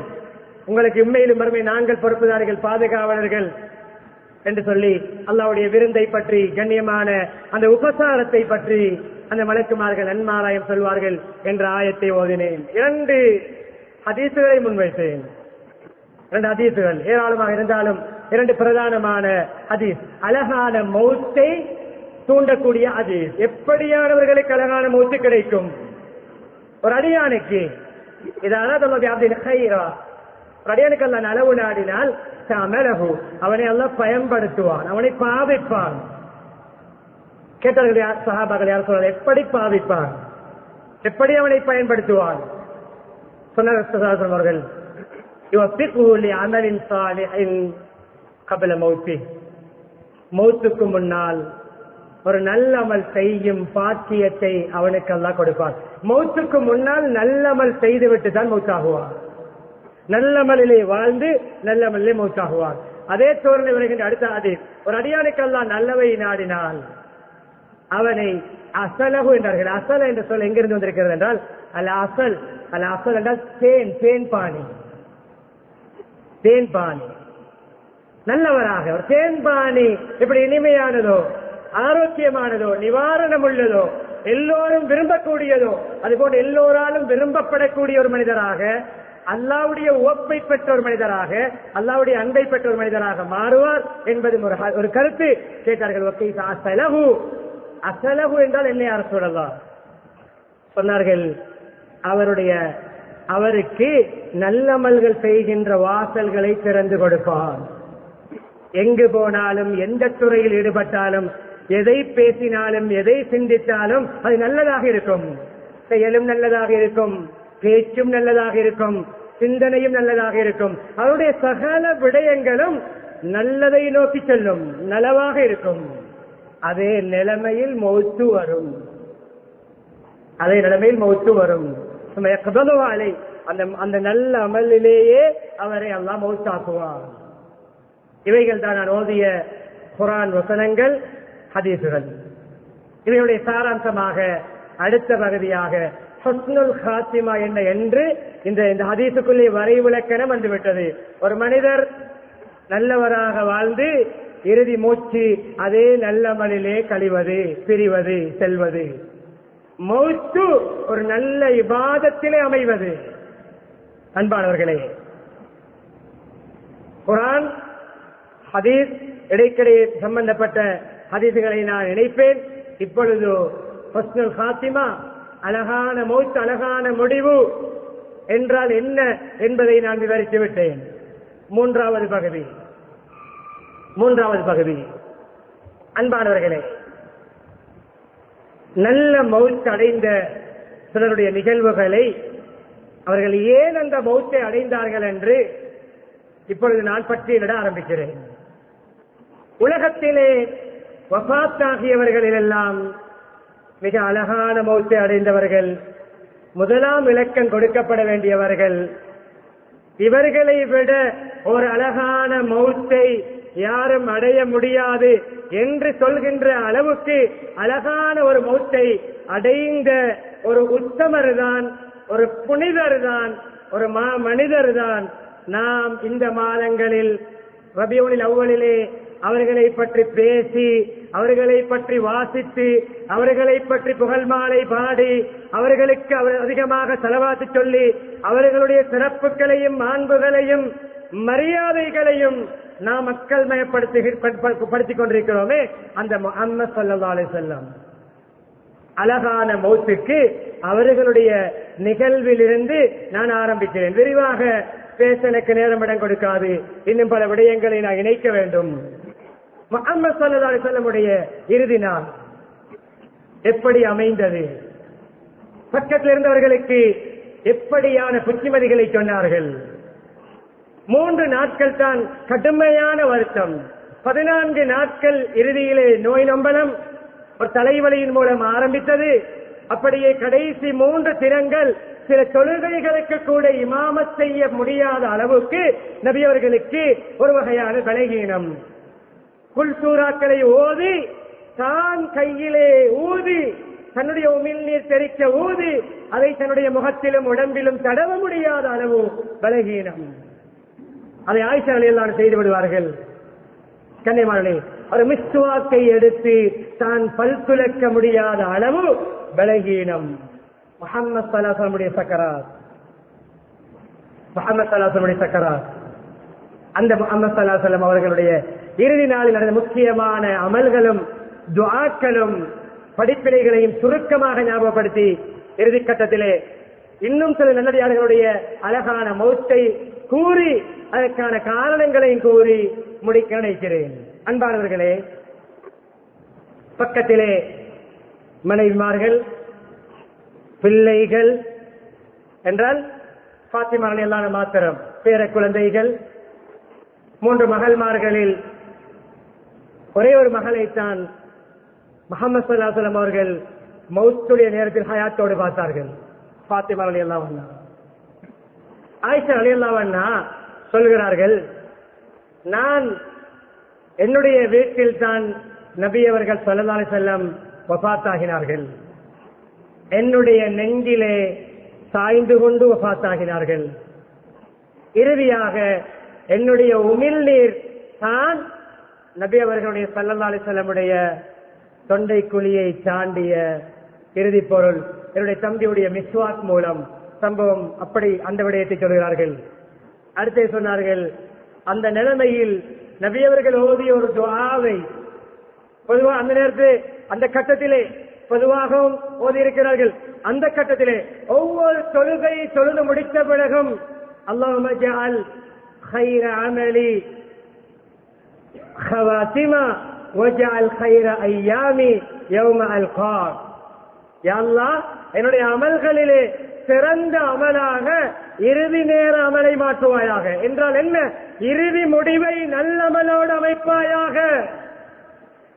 உங்களுக்கு உண்மையிலும் மறுமை நாங்கள் பொறுப்புதாரிகள் பாதுகாவலர்கள் என்று சொல்லி அல்லாவுடைய விருந்தை பற்றி கண்ணியமான அந்த உபசாரத்தை பற்றி அந்த மலக்குமார்கள் நன்மாராயம் சொல்வார்கள் என்ற ஆயத்தை ஓதினேன். இரண்டு அதீசுகளை முன்வைத்தேன். இரண்டு அதீசுகள் ஏராளமாக இருந்தாலும் இரண்டு பிரதானமான அதீஸ் அழகான மௌத்தை தூண்டக்கூடிய அது. எப்படியானவர்களுக்கு கலகான மூச்சு கிடைக்கும்? ஒரு அடியானுக்கு. இது அனாதல்லது அப்படின்னு ஹைரா ஒரு அல்ல நலவு நாடினால் தமிழகு அவனை எல்லாம் பயன்படுத்துவான். அவனை பாவிப்பான். கேட்டார்கள் யார்? சகாபாக்கள் யார் சொன்னார் எப்படி பாவிப்பான்? எப்படி அவனை பயன்படுத்துவான்? சொன்னார் அவர்கள் அமலின் கபில மௌத்தி. மௌத்துக்கு முன்னால் ஒரு நல்லமல் செய்யும் பாக்கியத்தை அவனுக்கு எல்லாம் கொடுப்பான். மௌத்துக்கு முன்னால் நல்லமல் செய்துவிட்டு தான் மௌத்தாகுவான். நல்லமலிலே வாழ்ந்து நல்லமலிலே மௌத்தாகுவான். அதே தோரணை வருகின்ற அடுத்த அது ஒரு அடியானுக்கெல்லாம் நல்லவை நாடினால் அவனை அசலகு என்றார்கள். அசல் என்ற சொல் எங்கிருந்து வந்திருக்கிறது என்றால் அல்ல அசல் அல்ல அசல் என்றால் தேன் தேன் பாணி நல்லவராக ஒரு தேன்பாணி இப்படி இனிமையானதோ ஆரோக்கியமானதோ நிவாரணம் உள்ளதோ எல்லோரும் விரும்பக்கூடியதோ அதுபோன்று எல்லோராலும் விரும்பப்படக்கூடிய ஒரு மனிதராக அல்லாவுடைய ஓப்பை பெற்ற ஒரு மனிதராக அல்லாவுடைய அன்பை பெற்ற ஒரு மனிதராக மாறுவார் என்பது ஒரு ஒரு கருத்து. கேட்டார்கள் ஒக்கை அசலகு அசலகு என்றால் என்ன யார் சொல்லலாம் சொன்னார்கள் அவருடைய அவருக்கு நல்லமல்கள் செய்கின்ற வாசல்களை திறந்து கொடுப்பார். எங்கு போனாலும் எந்த துறையில் ஈடுபட்டாலும் எதை பேசினாலும் எதை சிந்தித்தாலும் அது நல்லதாக இருக்கும். செயலும் நல்லதாக இருக்கும். பேச்சும் நல்லதாக இருக்கும். சிந்தனையும் நல்லதாக இருக்கும். அவருடைய சகல விடயங்களும் நல்லதை நோக்கி செல்லும். நலவாக இருக்கும். அதே நிலைமையில் மௌத்து வரும். அதே நிலைமையில் மௌத்து வரும். அலை. அந்த அந்த நல்ல அமலிலேயே அவரை எல்லாம் மௌத்தாக்குவார் இவைகள் தான் நான் ஓதிய குரான் வசனங்கள். ஹதீசுகள். இதனுடைய சாராம்சமாக அடுத்த பகுதியாக ஹஸ்னுல் ஹாத்திமா என்ன என்று இந்த இந்த ஹதீசுக்குள்ளே வரை விளக்கணம் வந்துவிட்டது. ஒரு மனிதர் நல்லவராக வாழ்ந்து இறுதி மூச்சு அதே நல்லமலிலே கழிவது பிரிவது செல்வது. மௌத்து ஒரு நல்ல இபாதத்திலே அமைவது. அன்பானவர்களே குரான் ஹதீஸ் இடைக்கிடையே சம்பந்தப்பட்ட ஹதீசுகளை நான் நினைப்பேன் இப்பொழுது ஹஸ்னுல் ஹாத்திமா அழகான மௌத் அழகான முடிவு என்றால் என்ன என்பதை நான் விவரித்து விட்டேன். மூன்றாவது பகுதி. மூன்றாவது பகுதி. அன்பானவர்களே நல்ல மௌத் அடைந்த சிலருடைய நிகழ்வுகளை அவர்கள் ஏன் அந்த மௌத்தை அடைந்தார்கள் என்று இப்பொழுது நான் பட்டியலிட ஆரம்பிக்கிறேன். உலகத்திலே வபாத்தாகியவர்களிலெல்லாம் மிக அழகான மௌத்தை அடைந்தவர்கள் முதலாம் இலக்கம் கொடுக்கப்பட வேண்டியவர்கள். இவர்களை விட ஒரு அழகான மௌத்தை யாரும் அடைய முடியாது என்று சொல்கின்ற அளவுக்கு அழகான ஒரு மௌத்தை அடைந்த ஒரு உத்தமர் தான் ஒரு புனிதர் தான் ஒரு மா மனிதர் தான் நாம் இந்த மாதங்களில் ரபியோனில் அவ்வளிலே அவர்களை பற்றி பேசி அவர்களை பற்றி வாசித்து அவர்களை பற்றி புகழ் மாலை பாடி அவர்களுக்கு அவர் அதிகமாக செலவாத்து சொல்லி அவர்களுடைய சிறப்புகளையும் மாண்புகளையும் மரியாதைகளையும் நாம் மக்கள் மயப்படுத்தி கொண்டிருக்கிறோமே அந்த அம்ம சொல்லி செல்லம் அழகான மௌத்துக்கு அவர்களுடைய நிகழ்விலிருந்து நான் ஆரம்பிக்கிறேன். விரிவாக பேச எனக்கு நேரம் இடம் கொடுக்காது. இன்னும் பல விடயங்களை நான் இணைக்க வேண்டும். முகமது சல்லா செல்லமுடைய இறுதி நாள். எப்படி அமைந்தது? பக்கத்தில் இருந்தவர்களுக்கு எப்படியான புத்திமதிகளை சொன்னார்கள்? மூன்று நாட்கள் தான் கடுமையான வருத்தம். பதினான்கு நாட்கள் இறுதியிலே நோய் நம்பனம் ஒரு தலைவலியின் மூலம் ஆரம்பித்தது. அப்படியே கடைசி மூன்று தினங்கள் சில தொழுகைகளுக்கு கூட இமாமத் செய்ய முடியாத அளவுக்கு நபியவர்களுக்கு ஒரு வகையான பலகீனம். குல்சூராக்களை ஓதி தான் கையிலே ஊதி தன்னுடைய உமிழ்நீர் தெரிக்க ஊதி அதை தன்னுடைய முகத்திலும் உடம்பிலும் தடவ முடியாத அளவு பலகீனம். அதை ஆய்ச்சாலையில் செய்து விடுவார்கள். கன்னிமார்களே ஒரு மிஸ்துவாக்கை எடுத்து தான் பல் துலக்க முடியாத அளவு பலகீனம். முகமது சலாசனுடைய சக்கராத். முகமது சலாசனுடைய சக்கராத். அந்த முகமது சலாசலம் அவர்களுடைய இறுதி நாளில் நடந்த முக்கியமான அமல்களும் துவாக்களும் படிப்பினைகளையும் சுருக்கமாக ஞாபகப்படுத்தி இறுதி கட்டத்திலே இன்னும் சில நல்லடியார்களுடைய அழகான மௌத்தை கூறி அதற்கான காரணங்களையும் கூறி முடிக்க நினைக்கிறேன். அன்பானவர்களே பக்கத்திலே மனைவிமார்கள் பிள்ளைகள் என்றால் பாத்திமார்கள் எல்லாம் மாத்திரம் பேர குழந்தைகள் மூன்று மகள்மார்களில் ஒரே ஒரு மகளைத்தான் முகமது சல்லாசலம் அவர்கள் மௌத்துடைய நேரத்தில் ஹயாத்தோடு பார்த்தார்கள். பாத்திமா அலி அல்லா ஆயிஷா அலி அல்லா சொல்கிறார்கள் நான் என்னுடைய வீட்டில் தான் நபி அவர்கள் சொல்லலாலை செல்லம் வபாத்தாகினார்கள் என்னுடைய நெஞ்சிலே சாய்ந்து கொண்டு வபாத்தாகினார்கள் இறுதியாக என்னுடைய உமிழ்நீர் தான் நபி அவர்களுடைய சல்லல்லாலி செல்லமுடைய தொண்டை குழியை தாண்டிய இறுதி பொருள் என்னுடைய தம்பியுடைய மிஸ்வாக் மூலம் சம்பவம் அப்படி அந்த விடயத்தை சொல்கிறார்கள். அடுத்து சொன்னார்கள் அந்த நிலைமையில் நபியவர்கள் ஓதிய ஒரு துவாவை பொதுவாக அந்த நேரத்தில் அந்த கட்டத்திலே பொதுவாகவும் ஓதி இருக்கிறார்கள் அந்த கட்டத்திலே ஒவ்வொரு தொழுகை தொழுது முடித்த பிறகும் அல்லாஹ் خير عملي خواتمة وجعل خير أيامي يوم ألقاك يا الله என்னுடைய அமல்களிலே சிறந்த அமலாக இறுதி நேர அமலை மாற்றுவாயாக என்றால் என்ன இறுதி முடிவை நல்லமலோடு அமைப்பாயாக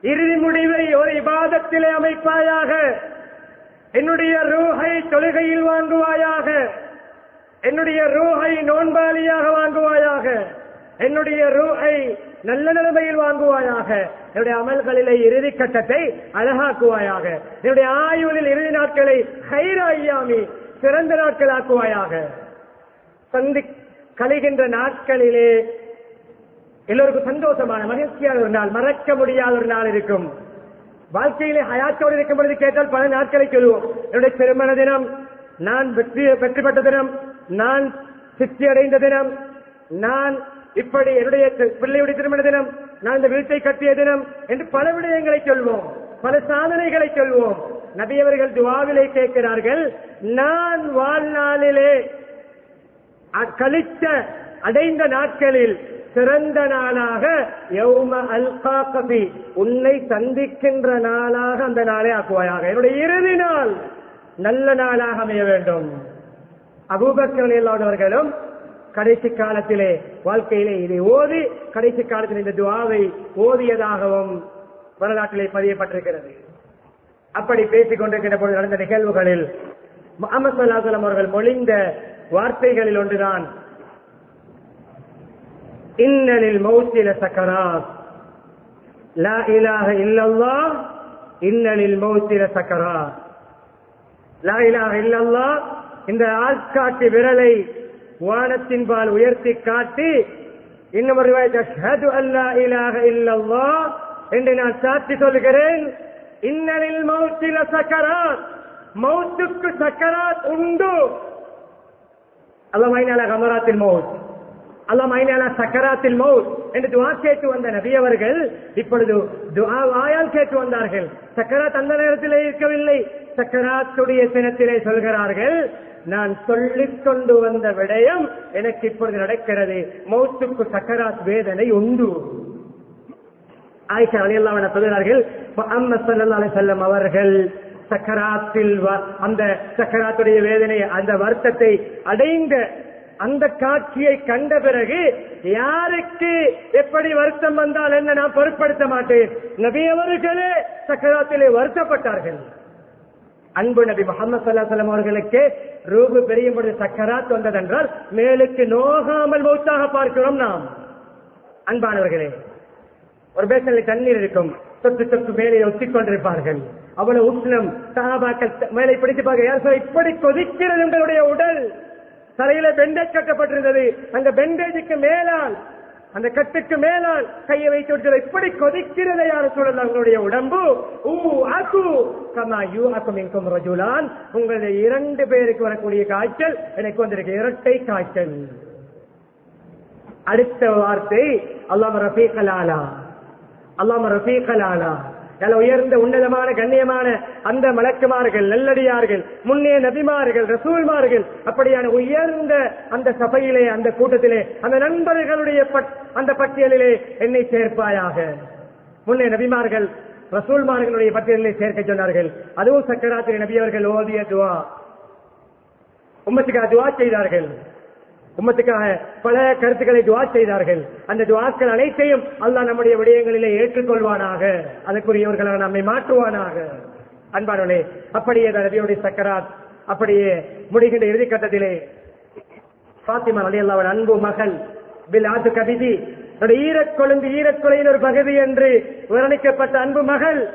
இறுதி முடிவை ஒரு இபாதத்திலே அமைப்பாயாக என்னுடைய ரூஹை தொழுகையில் வாங்குவாயாக என்னுடைய ரூஹை நோன்பாளியாக வாங்குவாயாக என்னுடைய ரூஹை நல்ல நிலைமையில் வாங்குவாயாக. என்னுடைய அமல்களிலே இறுதி கட்டத்தை அழகாக்குவாயாக. என்னுடைய ஆயுளில் இறுதி நாட்களை ஹைராயாமி சிறந்த நாட்கள் ஆக்குவாயாக சந்தி கழிகின்ற நாட்களிலே எல்லோருக்கும் சந்தோஷமான மகிழ்ச்சியான ஒரு நாள் மறக்க முடியாத ஒரு நாள் இருக்கும். வாழ்க்கையிலே ஹயாத்தோடு இருக்கும் பொழுது கேட்டால் பல நாட்களை சொல்லுவோம். என்னுடைய திருமண தினம் நான் வெற்றி வெற்றி பெற்ற தினம் நான் சித்தி அடைந்த தினம் நான் இப்படி என்னுடைய பிள்ளையுடைய திருமண தினம் நான் இந்த வீட்டை கட்டிய தினம் என்று பல விடயங்களை சொல்வோம். பல சாதனைகளை சொல்வோம். நபியவர்கள் துவாவிலே கேட்கிறார்கள் நான் வாழ்நாளிலே கழித்த அடைந்த நாட்களில் சிறந்த நாளாக யௌம உன்னை சந்திக்கின்ற நாளாக அந்த நாளை ஆக்குவாயாக. என்னுடைய இறுதி நாள் நல்ல நாளாக அமைய வேண்டும். அபூபக்கர் அவர்களும் கடைசி காலத்திலே வாழ்க்கையிலே இதை ஓதி கடைசி காலத்தில் இந்த துவாவை ஓதியதாகவும் வரலாற்றிலே பதியப்பட்டிருக்கிறது. அப்படி பேசிக் கொண்டிருக்கிற பொழுது நடந்த நிகழ்வுகளில் முகமது சல்லாஹலம் அவர்கள் மொழிந்த வார்த்தைகளில் ஒன்றுதான் இன்னலில் மௌத்தில சக்கராத் லா இலாக இல்லல்லா இன்னலில் மௌத்தில சக்கராத் லா இலாஹ இல்லல்லாஹ் இந்த ஆட்காட்டி விரலை வானத்தின்பால் உயர்த்தி காட்டி இன்னும் ஒரு ரிவாயத், அஷ்ஹது அல்லா இலாஹ இல்லல்லாஹ் என்று நான் சாட்சி சொல்கிறேன் இன்னலில் மௌத்தில சக்கராத் மௌத்துக்கு சக்கராத் உண்டு. அல்லாஹ் மைனால கமராத்தில் மௌத். அல்லாஹ் சக்கராத்தில் மௌத் என்று துவா கேட்டு வந்த நபி அவர்கள் இப்பொழுது துஆ வாயால் கேட்டு வந்தார்கள். சக்கராத் அந்த நேரத்திலே இருக்கவில்லை. சக்கராத்துடைய தினத்திலே சொல்கிறார்கள் நான் சொல்லிக் கொண்டு வந்த விடயம் எனக்கு இப்பொழுது நடக்கிறது. மௌத்துக்கு சக்கராத் வேதனை உண்டு. ஆயிஷா என சொல்கிறார்கள் அம்ம ஸல்லல்லாஹு செல்லம் அவர்கள் சக்கராத்தில் வ- அந்த சக்கராத்துடைய வேதனை அந்த வருத்தத்தை அடைந்த அந்த காட்சியை கண்ட பிறகு யாருக்கு எப்படி வருத்தம் வந்தால் என்ன நான் பொருட்படுத்த மாட்டேன்? நபி அவர்களே சக்கராத்திலே வருத்தப்பட்டார்கள். அன்பு நபி முகமது சல்லாஹலம் அவர்களுக்கு ரூபு பெரியும் பொழுது சக்கராத் வந்ததென்றால் மேலுக்கு நோகாமல் மௌத்தாக பார்க்கிறோம் நாம். அன்பானவர்களே ஒரு பேசனில் தண்ணீர் இருக்கும். தொட்டு தொட்டு மேலே ஒத்திக் கொண்டிருப்பார்கள் அவ்வளவு உஷ்ணம் சகாபாக்கள் மேலே பிடித்து பார்க்க யார் இப்படி கொதிக்கிறது உங்களுடைய உடல்? தலையில பெண்டேஜ் கட்டப்பட்டிருந்தது. அந்த பெண்டேஜுக்கு மேலால் அந்த கட்டுக்கு மேலால் கையை வைத்து விட்டு இப்படி கொதிக்கிறது யார் சொல்லலாம் உங்களுடைய உடம்பு. உம்மு அகு கமா யூ அக்கும் இங்கும் ரஜுலான். உங்களுடைய இரண்டு பேருக்கு வரக்கூடிய காய்ச்சல் எனக்கு வந்திருக்க இரட்டை காய்ச்சல். அடுத்த வார்த்தை அல்லாம ரஃபீகலாலா அல்லாம ரஃபீகலாலா நல்ல உயர்ந்த உன்னதமான கண்ணியமான அந்த மலக்குமார்கள் நல்லடியார்கள் முன்னே நபிமார்கள் ரசூல்மார்கள் அப்படியான உயர்ந்த அந்த சபையிலே அந்த கூட்டத்திலே அந்த நண்பர்களுடைய பட்- அந்த பட்டியலிலே என்னை சேர்ப்பாயாக. முன்னே நபிமார்கள் ரசூல்மார்களுடைய பட்டியலிலே சேர்க்க சொன்னார்கள். அதுவும் சக்கராத்திரி நபி அவர்கள் ஓதிய துவா. உம்மத்துக்காக துவா செய்தார்கள். உம்மத்துக்காக பல கருத்துக்களை துவா செய்தார்கள். அந்த துவாக்கள் அனைத்தையும் அல்லா நம்முடைய விடயங்களிலே ஏற்றுக்கொள்வானாக. அதற்குரியவர்களாக நம்மை மாற்றுவானாக. அன்பானே அப்படியே ரவியோடைய சக்கராத் அப்படியே முடிகின்ற இறுதிக்கட்டத்திலே பாத்திமா அலி அல்லாவின் அன்பு மகள் பில் ஆத்து கவிதி தன்னுடைய ஈரக்கொழுந்து ஈரக்கொலையின் ஒரு பகுதி என்று வர்ணிக்கப்பட்ட அன்பு மகள்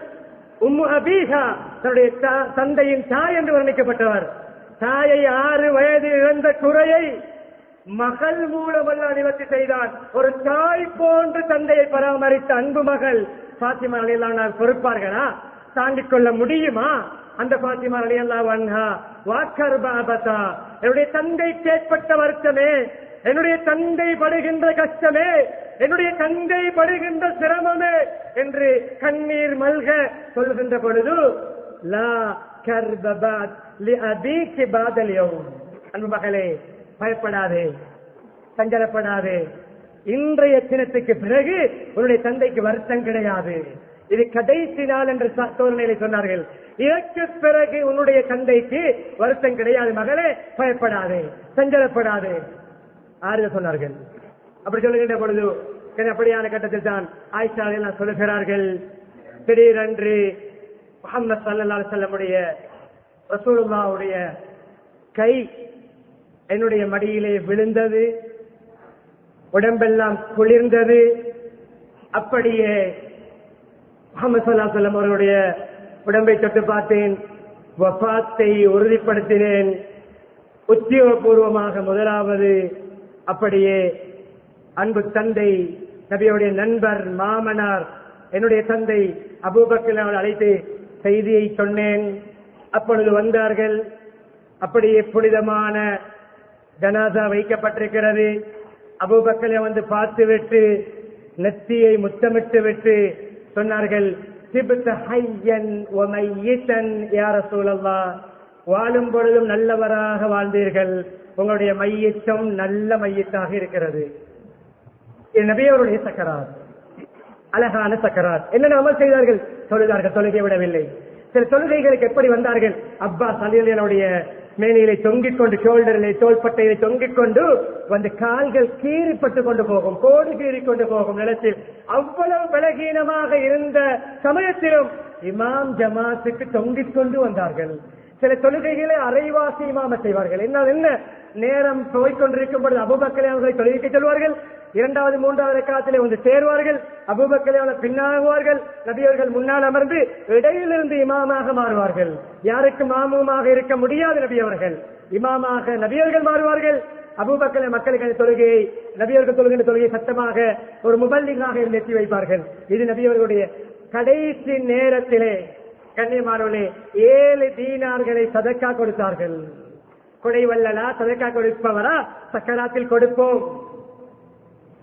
உம்மு அபீஹா தன்னுடைய தா- தந்தையின் தாய் என்று வர்ணிக்கப்பட்டவர். தாயை ஆறு வயது இழந்த குறையை மகள் மூலமல்ல நிவர்த்தி செய்தான். ஒரு தாய் போன்று தந்தையை பராமரித்த அன்பு மகள் பாத்திமா அலையெல்லாம் பொறுப்பார்களா? தாண்டிக் கொள்ள முடியுமா? அந்த பாத்திமா அலையல்லா வன்ஹா வாக்கர் பாபதா என்னுடைய தந்தைக்கு ஏற்பட்ட வருத்தமே என்னுடைய தந்தை படுகின்ற கஷ்டமே என்னுடைய தந்தை படுகின்ற சிரமமே என்று கண்ணீர் மல்க சொல்கின்ற பொழுது லா கர்பபாத் லி அபீக்கி பாதல் அன்பு மகளே பயப்படாதே சஞ்சலப்படாதே. இன்றைய தினத்துக்கு பிறகு உன்னுடைய தந்தைக்கு வருத்தம் கிடையாது. இது கடைசி நாள் என்று ச- சொன்னார்கள். இதற்கு பிறகு உன்னுடைய தந்தைக்கு வருத்தம் கிடையாது மகளே பயப்படாதே சஞ்சலப்படாதே. ஆறுதல் சொன்னார்கள். அப்படி சொல்லுகின்ற பொழுது அப்படியான கட்டத்தில் தான் ஆயிஷா எல்லாம் சொல்லுகிறார்கள். திடீரென்று முகமது சல்லா செல்லமுடைய ரசூலுல்லாவுடைய கை என்னுடைய மடியிலே விழுந்தது. உடம்பெல்லாம் குளிர்ந்தது. அப்படியே முகமது சல்லா அவர்களுடைய உடம்பை தொட்டு பார்த்தேன். வஃபாத்தை உறுதிப்படுத்தினேன். உத்தியோகபூர்வமாக முதலாவது அப்படியே அன்பு தந்தை நபியுடைய நண்பர் மாமனார் என்னுடைய தந்தை அபூபக்கர் அவர்கள் அழைத்து செய்தியை சொன்னேன். அப்பொழுது வந்தார்கள். அப்படியே புனிதமான ஜனாசா வைக்கப்பட்டிருக்கிறது. அபூபக்கரை வந்து பார்த்து விட்டு நெத்தியை முத்தமிட்டு விட்டு சொன்னார்கள் வாழும் பொழுதும் நல்லவராக வாழ்ந்தீர்கள். உங்களுடைய மையத்தம் நல்ல மையத்தாக இருக்கிறது. நபியவருடைய சக்கரார் அழகான சக்கரார் என்னென்ன அமல் செய்தார்கள்? தொழுதார்கள் தொழுகை விடவில்லை. சில தொழுகைகளுக்கு எப்படி வந்தார்கள்? அப்பாஸ் அலியனுடைய மேனியிலே தொங்கிக் கொண்டு ஷோல்டரிலே தோள்பட்டையிலே தொங்கிக் கொண்டு வந்து கால்கள் கீறிப்பட்டு கொண்டு போகும் கோடு கீறி கொண்டு போகும் நிலத்தில். அவ்வளவு பலகீனமாக இருந்த சமயத்திலும் இமாம் ஜமாத்துக்கு தொங்கிக் கொண்டு வந்தார்கள். சில தொழுகைகளை அரைவாசி இமாம செய்வார்கள். என்ன என்ன? நேரம் போய்கொண்டிருக்கும் பொழுது அபுபக்கரை அவர்களை தொழுகைக்கு செல்வார்கள். இரண்டாவது மூன்றாவது காலத்திலே வந்து சேருவார்கள் அபுபக்கரை அவர்கள் பின்னாகுவார்கள் நபியவர்கள் முன்னால் அமர்ந்து இடையிலிருந்து இமாமாக மாறுவார்கள். யாருக்கு மாமுமாக இருக்க முடியாது நபியவர்கள் இமாமாக நபியவர்கள் மாறுவார்கள். அபூபக்கரை மக்களுக்கான தொழுகையை நபியவர்கள் தொழுகின்ற தொழுகையை சத்தமாக ஒரு முபல்லிகாக இருந்து எத்தி வைப்பார்கள். இது நபியவர்களுடைய கடைசி நேரத்திலே கண்ணியமானவர்களே ஏழு தீனார்களை சதக்கா கொடுத்தார்கள். கொடை வல்லலா சதக்கா கொடுப்பவரா? சக்கராத்தில் கொடுப்போம்.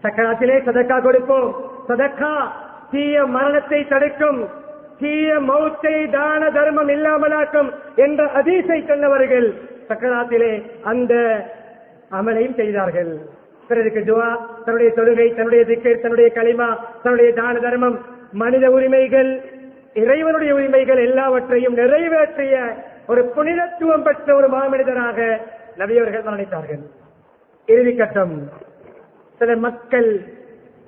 சக்கராத்திலே சதக்கா கொடுப்போம். சதக்கா தீய மரணத்தை தடுக்கும். தீய மௌத்தை தான தர்மம் இல்லாமலாக்கும் என்ற அதீசை சொன்னவர்கள் சக்கராத்திலே அந்த அமலையும் செய்தார்கள். பிறருக்கு துவா தன்னுடைய தொழுகை தன்னுடைய திக்கர் தன்னுடைய களிமா தன்னுடைய தான தர்மம் மனித உரிமைகள் இறைவனுடைய உரிமைகள் எல்லாவற்றையும் நிறைவேற்றிய ஒரு புனிதத்துவம் பெற்ற ஒரு மாமனிதராக நபியவர்கள் மரணித்தார்கள். இறுதி கட்டம். சில மக்கள்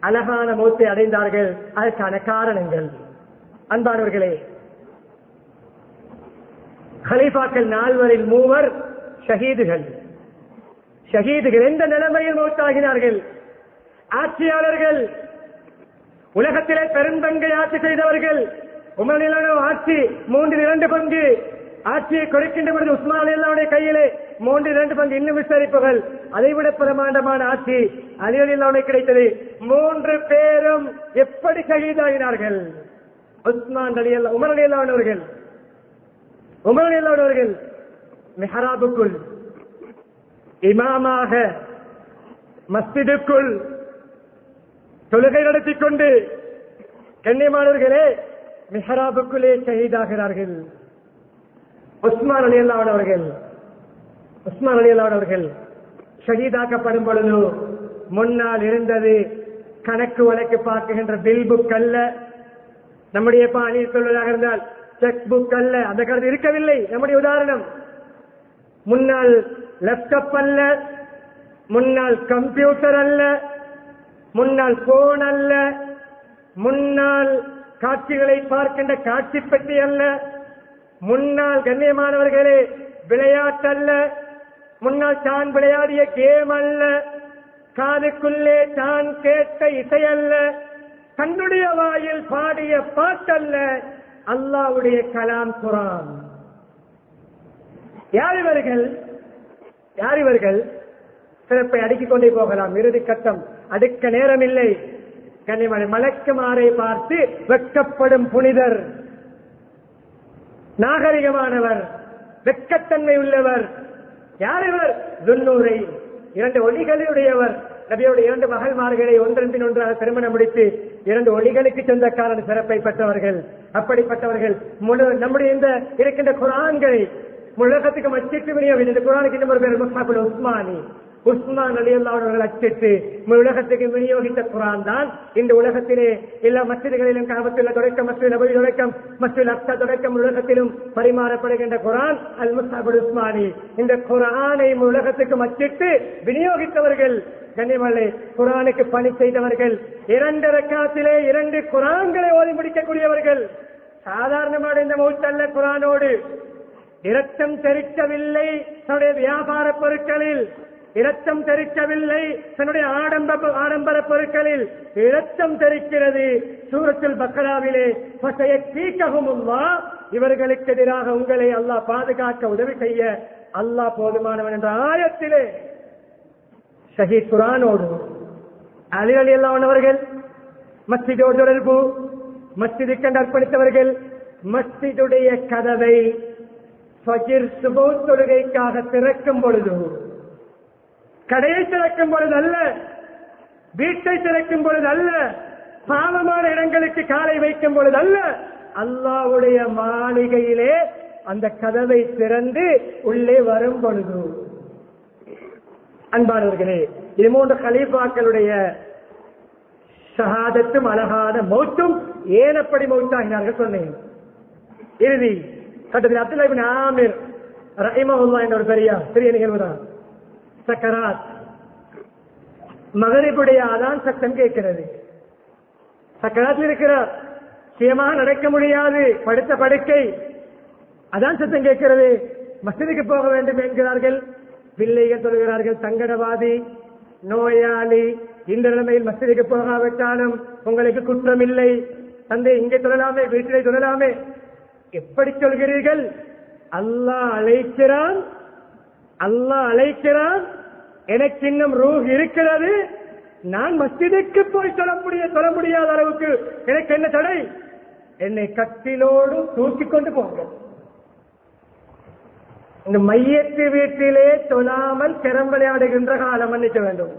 அழகான மௌத்தை அடைந்தார்கள். அதற்கான காரணங்கள். அன்பானவர்களே ஹலீஃபாக்கள் நால்வரில் மூவர் ஷஹீதுகள். ஷஹீதுகள் எந்த நிலைமையில் மௌத்தாகினார்கள்? ஆட்சியாளர்கள் உலகத்திலே பெருந்தங்கை ஆட்சி செய்தவர்கள் உமனிலான ஆட்சி மூன்றில் இரண்டு பங்கு ஆட்சியை கொடுக்கின்ற பொழுது உஸ்மான் கையிலே மூன்று இரண்டு பங்கு இன்னும் விசாரிப்புகள். அதைவிட பிரமாண்டமான ஆட்சி அலியலில்லாவுடைய கிடைத்தது. மூன்று பேரும் எப்படி கைதாகினார்கள் உஸ்மான் அலி அல்லா உமர் அலி உமர் அலி மெஹராபுக்குள் இமாமாக மஸ்திடுக்குள் தொழுகை நடத்திக் கொண்டு கண்ணியமானவர்களே மிஹராபுக்குள்ளே ஷஹீதாகிறார்கள். உஸ்மான் அலி அவர்கள் உஸ்மான் அலி அவர்கள் ஷஹீதாக்கப்படும் பொழுது முன்னால் இருந்தது கணக்கு வழக்கு பார்க்குகின்ற பில் புக் அல்ல நம்முடைய பாணியில் சொல்வதாக இருந்தால் செக் புக் அல்ல அந்த கருத்து இருக்கவில்லை. நம்முடைய உதாரணம் முன்னால் லேப்டாப் அல்ல முன்னால் கம்ப்யூட்டர் அல்ல முன்னால் போன் அல்ல முன்னால் காட்சிகளை பார்க்கின்ற காட்சி பெட்டி அல்ல முன்னால் கண்ணியமானவர்களே விளையாட்டல்ல. முன்னால் தான் விளையாடிய கேம் அல்ல காதுக்குள்ளே தான் கேட்ட இசை அல்ல தன்னுடைய வாயில் பாடிய பாட்டல்ல. அல்லாவுடைய கலாம் குரான். யார் இவர்கள் யார் இவர்கள் சிறப்பை அடுக்கிக் கொண்டே போகலாம். இறுதி கட்டம். அடுக்க நேரம் இல்லை கண்ணிமலை மலக்குமாரை பார்த்து வெட்கப்படும் புனிதர். நாகரிகமானவர் வெக்கத்தன்மை உள்ளவர். யார் இவர்? துன்னூரை. இரண்டு ஒளிகளுடையவர். நபியோட இரண்டு மகள்மார்களை ஒன்றன் பின் ஒன்றாக திருமணம் முடித்து இரண்டு ஒளிகளுக்கு சொந்தக்காரன் சிறப்பை பெற்றவர்கள். அப்படிப்பட்டவர்கள் முழு நம்முடைய இந்த இருக்கின்ற குரான்களை உலகத்துக்கு மச்சிட்டு விநியோகம் இந்த குரானுக்கு இன்னொரு பேர் உஸ்மானி. உஸ்மான் அலி அவர்கள் அச்சிட்டு உலகத்துக்கு விநியோகித்த குரான் தான். இந்த உலகத்திலே எல்லா மசிதிகளிலும் காபத்துள்ள தொடக்கம் மசூல் நபி தொடக்கம் மசூல் அக்தா தொடக்கம் உலகத்திலும் பரிமாறப்படுகின்ற குரான் அல் முஸ்தாபுல் உஸ்மானி. இந்த குரானை உலகத்துக்கு அச்சிட்டு விநியோகித்தவர்கள் கன்னிமலை குரானுக்கு பணி செய்தவர்கள் இரண்டு ரக்காத்திலே இரண்டு குரான்களை ஓதி முடிக்கக்கூடியவர்கள். சாதாரணமான இந்த மௌத்தல்ல குரானோடு இரத்தம் தெரிக்கவில்லை தன்னுடைய வியாபார பொருட்களில் இரத்தம் தெரிக்கவில்லை தன்னுடைய ஆடம்ப ஆடம்பர பொருட்களில் இரத்தம் தெரிக்கிறது சூரத்தில் பக்கராவிலே பசைய தீக்ககுமுல்லா இவர்களுக்கு எதிராக உங்களை அல்லாஹ் பாதுகாக்க உதவி செய்ய அல்லாஹ் போதுமானவன் என்ற ஆயத்திலே ஷஹீத் குரானோடு அலி அலி அல்லாவனவர்கள் மஸ்ஜிதோடு தொடர்பு மஸ்ஜிதுக்கு அர்ப்பணித்தவர்கள் மஸ்ஜிதுடைய கதவை சுபோ தொழுகைக்காக திறக்கும் பொழுது கடையை திறக்கும் பொழுது அல்ல வீட்டை திறக்கும் பொழுது அல்ல பாவமான இடங்களுக்கு காலை வைக்கும் பொழுது அல்ல அல்லாவுடைய மாளிகையிலே அந்த கதவை திறந்து உள்ளே வரும் பொழுது. அன்பானவர்களே இது மூன்று கலீஃபாக்களுடைய சகாதத்தும் அழகான மௌத்தும் ஏன் அப்படி மௌத்தாகினார்கள் சொன்னேன். இறுதி கட்டத்தில் அப்துல்லா ஆமீர் ரஹிமா என்ற ஒரு பெரியா பெரிய நிகழ்வுதான். சக்கராத். மகரிபுடைய அதான் சத்தம் கேட்கிறது. சக்கராத்தில் இருக்கிறார் சுயமாக நடக்க முடியாது படுத்த படுக்கை. அதான் சத்தம் கேட்கிறது. மசிதிக்கு போக வேண்டும் என்கிறார்கள். பிள்ளைகள் சொல்கிறார்கள் சங்கடவாதி நோயாளி இந்த நிலைமையில் மசிதிக்கு போகாவிட்டாலும் உங்களுக்கு குற்றம் இல்லை தந்தை இங்கே சொல்லலாமே வீட்டிலே சொல்லலாமே எப்படி சொல்கிறீர்கள்? அல்லாஹ் அழைக்கிறான் அல்லாஹ் அழைக்கிறான் எனக்கு இன்னும் ரூஹ் இருக்கிறது. நான் மஸ்ஜிதுக்கு போய் சொல்ல முடிய சொல்ல முடியாத அளவுக்கு எனக்கு என்ன தடை? என்னை கட்டிலோடு தூக்கி கொண்டு போங்க இந்த மையத்து வீட்டிலே தொழாமல் திறம் விளையாடுகின்ற காலம் மன்னிக்க வேண்டும்.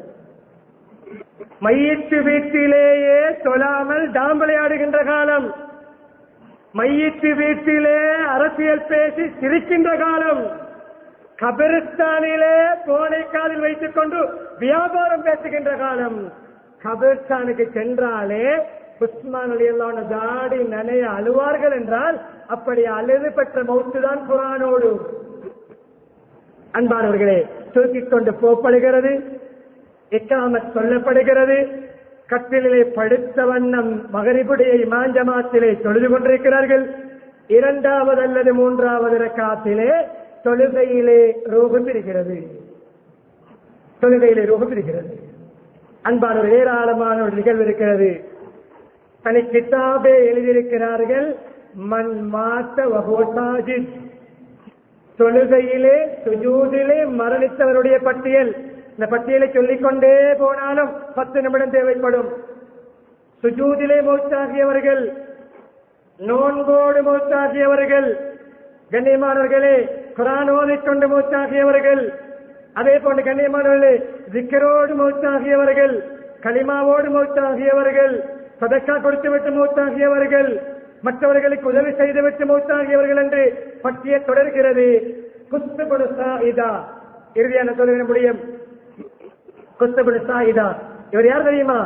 மையத்து வீட்டிலேயே தொழாமல் தாம் விளையாடுகின்ற காலம். மையத்து வீட்டிலே அரசியல் பேசி சிரிக்கின்ற காலம். கபிரிஸ்தானிலே போனை காதில் வைத்துக் கொண்டு வியாபாரம் பேசுகின்ற காலம். கபிரிஸ்தானுக்கு சென்றாலே உஸ்மான் அலியல்லான தாடி நனைய அழுவார்கள் என்றால் அப்படி அழுது பெற்ற மௌத்து தான் குரானோடு. அன்பானவர்களே தூக்கிக் கொண்டு போப்படுகிறது இக்காமத் சொல்லப்படுகிறது. கட்டிலே படுத்த வண்ணம் மகரிபுடைய இமாஞ்சமாத்திலே தொழுது கொண்டிருக்கிறார்கள். இரண்டாவது அல்லது மூன்றாவது ரக்காத்திலே தொழுகையிலே ரோகம் இருக்கிறது. தொழுகையிலே ரோகம் இருக்கிறது. அன்பான ஒரு ஏராளமான ஒரு நிகழ்வு இருக்கிறது. தனி கிட்டாபே எழுதியிருக்கிறார்கள் மண் மாத்த வகோசாஜித். தொழுகையிலே சுஜூதிலே மரணித்தவருடைய பட்டியல். இந்த பட்டியலை சொல்லிக்கொண்டே போனாலும் பத்து நிமிடம் தேவைப்படும். சுஜூதிலே மௌத்தாகியவர்கள் நோன்போடு மௌத்தாகியவர்கள் கண்ணியமானவர்களே குரான் ஓதிக்கொண்டு மௌத்தாகியவர்கள் அதே போன்று கண்ணியமானவர்களே திக்கரோடு மௌத்தாகியவர்கள் களிமாவோடு மௌத்தாகியவர்கள் சதக்கா கொடுத்துவிட்டு மௌத்தாகியவர்கள் மற்றவர்களுக்கு உதவி செய்துவிட்டு மௌத்தாகியவர்கள் என்று பற்றிய தொடர்கிறது. குஸ்துபுடு இதா இறுதியான சொல்ல முடியும். குஸ்துபுடு சாயிதா. இவர் யார் தெரியுமா?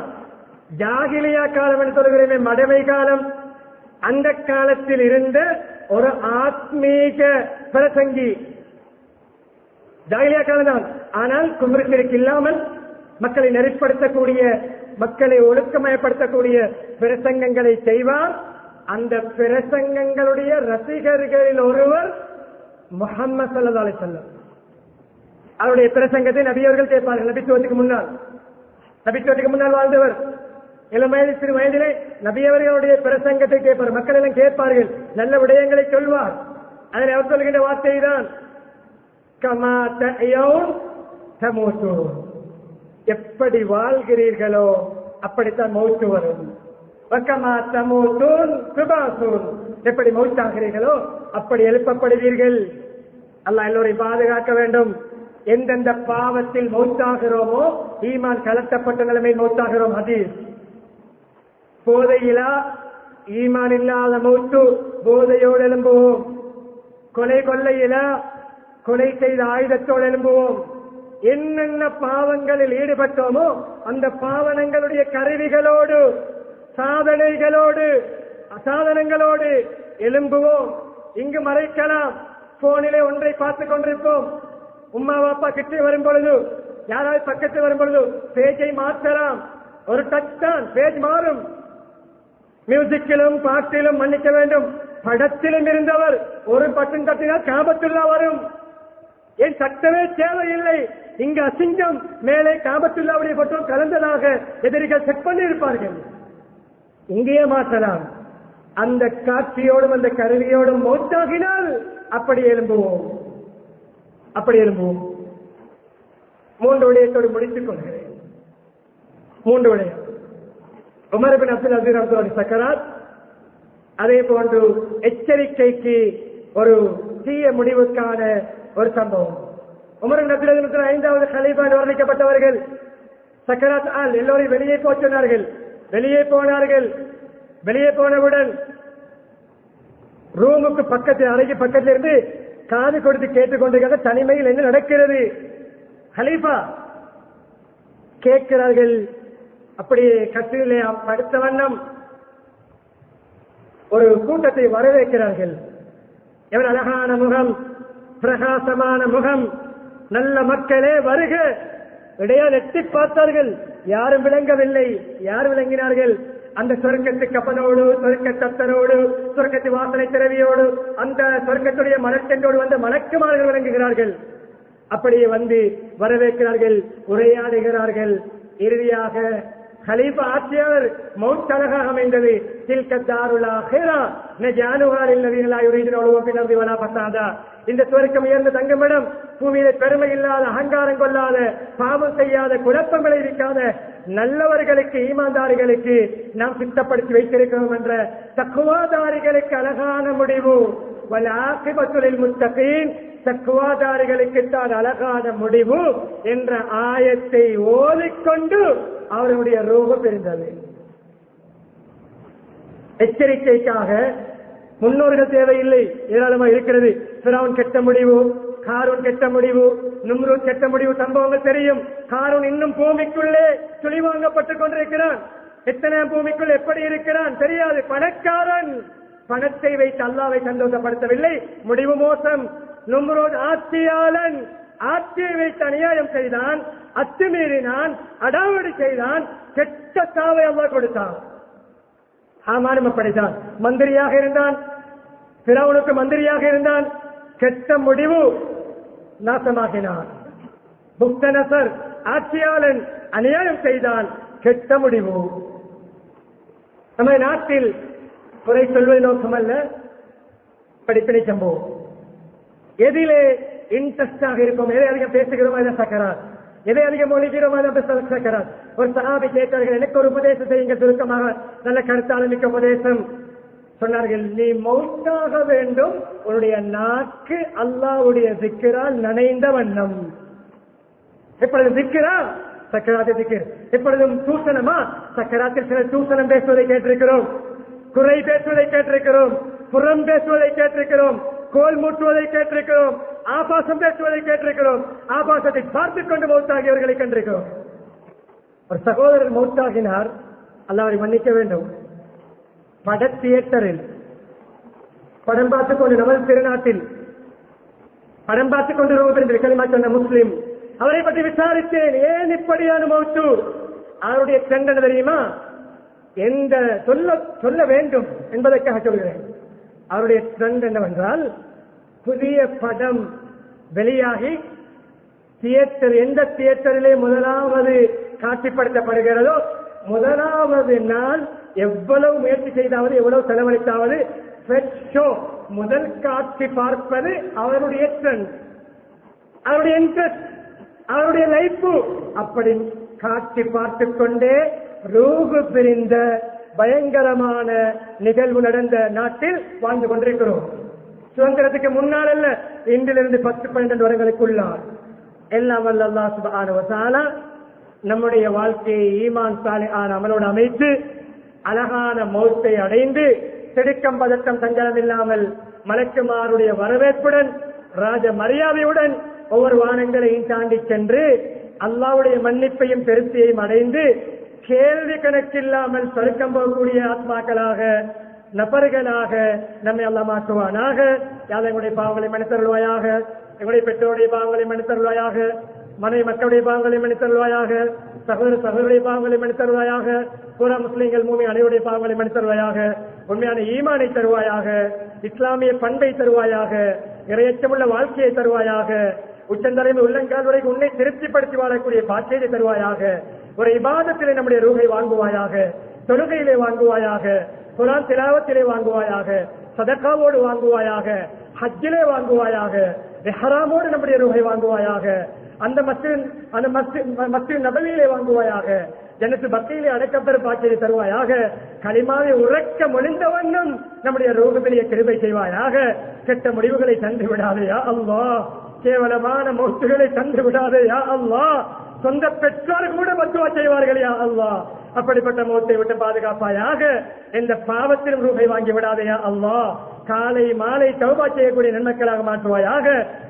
ஜாகிலியா காலம் என்று சொல்கிறேன் மடமை காலம். அந்த காலத்தில் இருந்த ஒரு ஆத்மீக பிரசங்கி. ஜாகிலியா காலம்தான். ஆனால் குமரிசிற்கு இல்லாமல் மக்களை நெறிப்படுத்தக்கூடிய மக்களை ஒழுக்கமயப்படுத்தக்கூடிய பிரசங்கங்களை செய்வார். அந்த பிரசங்கங்களுடைய ரசிகர்களில் ஒருவர் முகம்மது சல்லா அலி சொல்லம் அவருடைய பிரசங்கத்தை நபியவர்கள் கேட்பார்கள். நபித்துவத்துக்கு முன்னால். நபித்துவத்துக்கு முன்னால் வாழ்ந்தவர். இளம் வயது சிறு வயதிலே நபியவர்களுடைய பிரசங்கத்தை கேட்பார். மக்கள் எல்லாம் கேட்பார்கள். நல்ல விடயங்களை சொல்வார். அதில் அவர் சொல்கின்ற வார்த்தை தான் கமா எப்படி வாழ்கிறீர்களோ அப்படித்தான் மௌத்து வரும் வக்கமா தமோசூன் சுபாசூன் எப்படி மௌத்தாகிறீர்களோ அப்படி எழுப்பப்படுவீர்கள் அல்ல எல்லோரையும் பாதுகாக்க வேண்டும் எந்தெந்த பாவத்தில் மௌத்தாகிறோமோ ஈமான் கலத்தப்பட்ட நிலைமையில் மௌத்தாகிறோம் ஹதீஸ் போதையிலா ஈமான் இல்லாத மௌத்து போதையோடு எழும்புவோம் கொலை கொள்ளையில கொலை செய்த ஆயுதத்தோடு எழும்புவோம். என்னென்ன பாவங்களில் ஈடுபட்டோமோ அந்த பாவனங்களுடைய கருவிகளோடு சாதனைகளோடு சாதனங்களோடு எழும்புவோம். இங்கு மறைக்கலாம். போனிலே ஒன்றை பார்த்துக் கொண்டிருப்போம். உம்மா பாப்பா கிட்டே வரும் பொழுது யாராவது பக்கத்தில் வரும் பொழுது பேஜை மாற்றலாம். ஒரு டச் தான் பேஜ் மாறும். மியூசிக்கிலும் பாட்டிலும் மன்னிக்க வேண்டும். படத்திலும் இருந்தவர் ஒரு பட்டன் கட்டினால் காபத்துள்ளா வரும். என் சட்டமே தேவையில்லை. இங்கு அசிங்கம் மேலே காபத்துள்ளாவுடைய பட்டம் கலந்ததாக எதிரிகள் செக் பண்ணி இருப்பார்கள் இங்கேயே மாற்றலாம். அந்த காட்சியோடும் அந்த கருவியோடும் மௌத்தாகினால் அப்படி எழும்புவோம். அப்படி எழும்புவோம். மூன்று விடயத்தோடு முடித்துக் கொள்கிறேன். மூன்று விடயம். உமரபின் அப்துல் அசீர் அப்துல் சக்கராத் அதே போன்று எச்சரிக்கைக்கு ஒரு தீய முடிவுக்கான ஒரு சம்பவம். உமரன் பின் ஐந்தாவது கலைபா வர்ணிக்கப்பட்டவர்கள் சக்கராத் ஆல் எல்லோரையும் வெளியே போச் சொன்னார்கள். வெளியே போனார்கள். வெளியே போனவுடன் ரூமுக்கு பக்கத்தில் அறைக்கு பக்கத்தில் இருந்து காது கொடுத்து கேட்டுக்கொண்டிருக்கிற தனிமையில் என்ன நடக்கிறது? ஹலீஃபா கேட்கிறார்கள். அப்படியே கட்டிலே படுத்த வண்ணம் ஒரு கூட்டத்தை வரவேற்கிறார்கள். எவன் அழகான முகம் பிரகாசமான முகம் நல்ல மக்களே வருக! இடையால் எட்டி பார்த்தார்கள். யாரும் விளங்கவில்லை. யார் விளங்கினார்கள்? அந்த சொர்க்கத்து கப்பனோடு சொர்க்க தத்தரோடு சொர்க்கத்து வாசனை திறவியோடு அந்த சொர்க்கத்துடைய மலர்ச்சென்றோடு வந்து மலக்குமார்கள் விளங்குகிறார்கள். அப்படியே வந்து வரவேற்கிறார்கள் உரையாடுகிறார்கள். இறுதியாக ஹலீஃபா ஆட்சியாளர் மவுண்ட் அழகாக அமைந்தது தில்கத்தாருலா ஹேரா நஜானுகார் இல்லதீனலா யுரீதின் உலகம் நம்பி வலா பத்தாதா இந்த சுவர்க்கம் உயர்ந்த தங்கமிடம் பூமியில பெருமை இல்லாத அகங்காரம் கொள்ளாத பாவம் செய்யாத குழப்பம் விளைவிக்காத நல்லவர்களுக்கு ஈமான்தாரிகளுக்கு நாம் சித்தப்படுத்தி வைத்திருக்கிறோம் என்ற தக்குவாதாரிகளுக்கு அழகான முடிவு வல் முத்தகீன் தக்குவாதாரிகளுக்கு தான் அழகான முடிவு என்ற ஆயத்தை ஓதிக்கொண்டு அவருடைய ரூபம் இருந்தது எச்சரிக்கைக்காக முன்னோர்கள் தேவையில்லை. ஏராளமாக இருக்கிறது. பிறவன் கெட்ட முடிவு காரூன் கெட்ட முடிவு நும்ரூன் கெட்ட முடிவு சம்பவங்கள் தெரியும். காரூன் இன்னும் பூமிக்குள்ளே துணி வாங்கப்பட்டுக் கொண்டிருக்கிறான். எத்தனை பூமிக்குள் எப்படி இருக்கிறான் தெரியாது. பணக்காரன். பணத்தை வைத்து அல்லாவை சந்தோஷப்படுத்தவில்லை முடிவு மோசம். நும்ரோத் ஆட்சியாளன். ஆட்சியை வைத்து அநியாயம் செய்தான் அத்துமீறினான் அடாவடி செய்தான் கெட்ட சாவை அல்லா கொடுத்தான். ஆமானும் படைத்தான். மந்திரியாக இருந்தான். பிறவனுக்கு மந்திரியாக இருந்தான். கெட்ட முடிவு நாசமாகினான். புக்தனசர் ஆட்சியாளன் அநியாயம் செய்தான். கெட்ட முடிவு. நம்ம நாட்டில் குறை சொல்வது நோக்கமல்ல. படிப்பினை சம்பவம். எதிலே இன்ட்ரெஸ்டாக இருக்கும். எதை அதிகம் பேசுகிறோமோ அதை சக்கரார் எதை அதிகம் ஒழிக்கிறோமோ அதை சக்கரார் ஒரு சகாபி கேட்டார்கள் எனக்கு ஒரு உபதேசம் செய்யுங்க சுருக்கமாக. நல்ல கருத்தாளர் மிக்க உபதேசம். சொன்னார்கள் நீ மௌத்தாக வேண்டும். உன்னுடைய நாக்கு அல்லாவுடைய சிக்கரால் நனைந்த வண்ணம். எப்பொழுது சிக்கிறா சக்கராத்தி சிக்கர். எப்பொழுதும் தூசணமா? சக்கராத்தில் சில தூசணம் பேசுவதை கேட்டிருக்கிறோம். குறை பேசுவதை கேட்டிருக்கிறோம். புறம் பேசுவதை கேட்டிருக்கிறோம். கோல் மூட்டுவதை கேட்டிருக்கிறோம். ஆபாசம் பேசுவதை கேட்டிருக்கிறோம். ஆபாசத்தை பார்த்துக் கொண்டு மௌத்தாகியவர்களை கண்டிருக்கிறோம். ஒரு சகோதரர் மௌத்தாகினார். அல்லாவரை மன்னிக்க வேண்டும். பட தியேட்டரில் படம் பார்த்துக் கொண்டு நமது திருநாட்டில் படம் பார்த்துக் கொண்டு ரோபரின் களிமா சொன்ன முஸ்லிம் அவரை பற்றி விசாரித்தேன். ஏன் இப்படியான மௌத்து? அவருடைய தண்டனை தெரியுமா? எந்த சொல்ல சொல்ல வேண்டும் என்பதற்காக சொல்கிறேன். அவருடைய ட்ரெண்ட் என்னவென்றால் புதிய படம் வெளியாகி தியேட்டர் எந்த தியேட்டரிலே முதலாவது காட்சிப்படுத்தப்படுகிறதோ முதலாவது நாள் எவ்வளவு முயற்சி செய்தாவது எவ்வளவு செலவழித்தாவது ஷோ முதல் காட்சி பார்ப்பது அவருடைய அவருடைய இன்ட்ரெஸ்ட் அவருடைய லைஃப் அப்படி காட்சி பார்த்துக் கொண்டே ரூகு பிரிந்த பயங்கரமான நிகழ்வு நடந்த நாட்டில் வாழ்ந்து கொண்டிருக்கிறோம். சுதந்திரத்துக்கு முன்னால் அல்ல இன்றிலிருந்து பத்து பன்னெண்டு வருடங்களுக்குள்ளார் எல்லாம் வல்ல அல்லாஹ் சுப்ஹானஹு நம்முடைய வாழ்க்கையை ஈமான் சாலை ஆன அமலோடு அமைத்து அழகான மௌத்தை அடைந்து திடுக்கம் பதட்டம் சஞ்சலம் இல்லாமல் மலக்குமாருடைய வரவேற்புடன் ராஜ மரியாதையுடன் ஒவ்வொரு வானங்களையும் தாண்டி சென்று அல்லாவுடைய மன்னிப்பையும் பெருத்தியையும் அடைந்து கேள்வி கணக்கில்லாமல் சொருக்கம் போகக்கூடிய ஆத்மாக்களாக நபர்களாக நம்மை எல்லாம் ஆக்குவானாக யாதை எங்களுடைய பாவங்களை மன்னித்தருள்வாயாக? எங்களுடைய பெற்றோருடைய பாவங்களை மன்னித்தருள்வாயாக? மனை மக்களுடைய பாவங்களை மன்னித்தருள்வாயாக? சகோதர சகோதரிய பாவங்களை மன்னித்தருள்வாயாக? புற முஸ்லீம்கள் மூமி அனைவருடைய பாவங்களை மன்னித்தருள்வாயாக? உண்மையான ஈமானை தருவாயாக? இஸ்லாமிய பண்பை தருவாயாக? இரையச்சமுள்ள வாழ்க்கையை தருவாயாக? உச்சந்தலைமை உள்ளங்கால் வரைக்கும் உன்னை திருப்திப்படுத்தி வாழக்கூடிய பாக்கியத்தை தருவாயாக? ஒரு இபாதத்திலே நம்முடைய ரூகை வாங்குவாயாக? தொழுகையிலே வாங்குவாயாக? குரான் திலாவத்திலே வாங்குவாயாக சதக்காவோடு வாங்குவாயாக ஹஜ்ஜிலே வாங்குவாயாக ஹராமோடு நம்முடைய ரூகை வாங்குவாயாக அந்த மஸ்ஜித் அந்த மஸ்ஜித் நபவியிலே வாங்குவாயாக ஜனத்து பக்தியிலே அடைக்கப்பெற பாக்கியை தருவாயாக களிமாவை உறக்க முடிந்தவண்ணும் நம்முடைய ரோகத்திலேயே கிருபை செய்வாயாக கெட்ட முடிவுகளை தந்து விடாதையா அல்லா. கேவலமான மௌத்துகளை தந்து விடாதையா அல்லா. சொந்த பெற்றோர் கூட மத்துவா செய்வார்கள் யா அல்லா. அப்படிப்பட்ட மௌத்தை விட்டு பாதுகாப்பாயாக எந்த பாவத்திலும் ரூபாய் வாங்கி விடாதையா அல்லா காலை மாலை தௌபா செய்யக்கூடிய நன்மக்களாக மாற்றுவாயாக.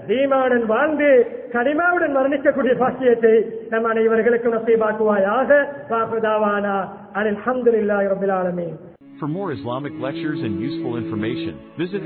தீமாவுடன் வாழ்ந்து கனிமாவுடன் மரணிக்கக்கூடிய பாக்கியத்தை நம் அனைவர்களுக்கும் நசீபாக்குவாயாக. வாக்குதாவானா அனில் அஹமதுல்லாஹி ரபில் ஆலமீன்.
For more Islamic lectures and useful information, visit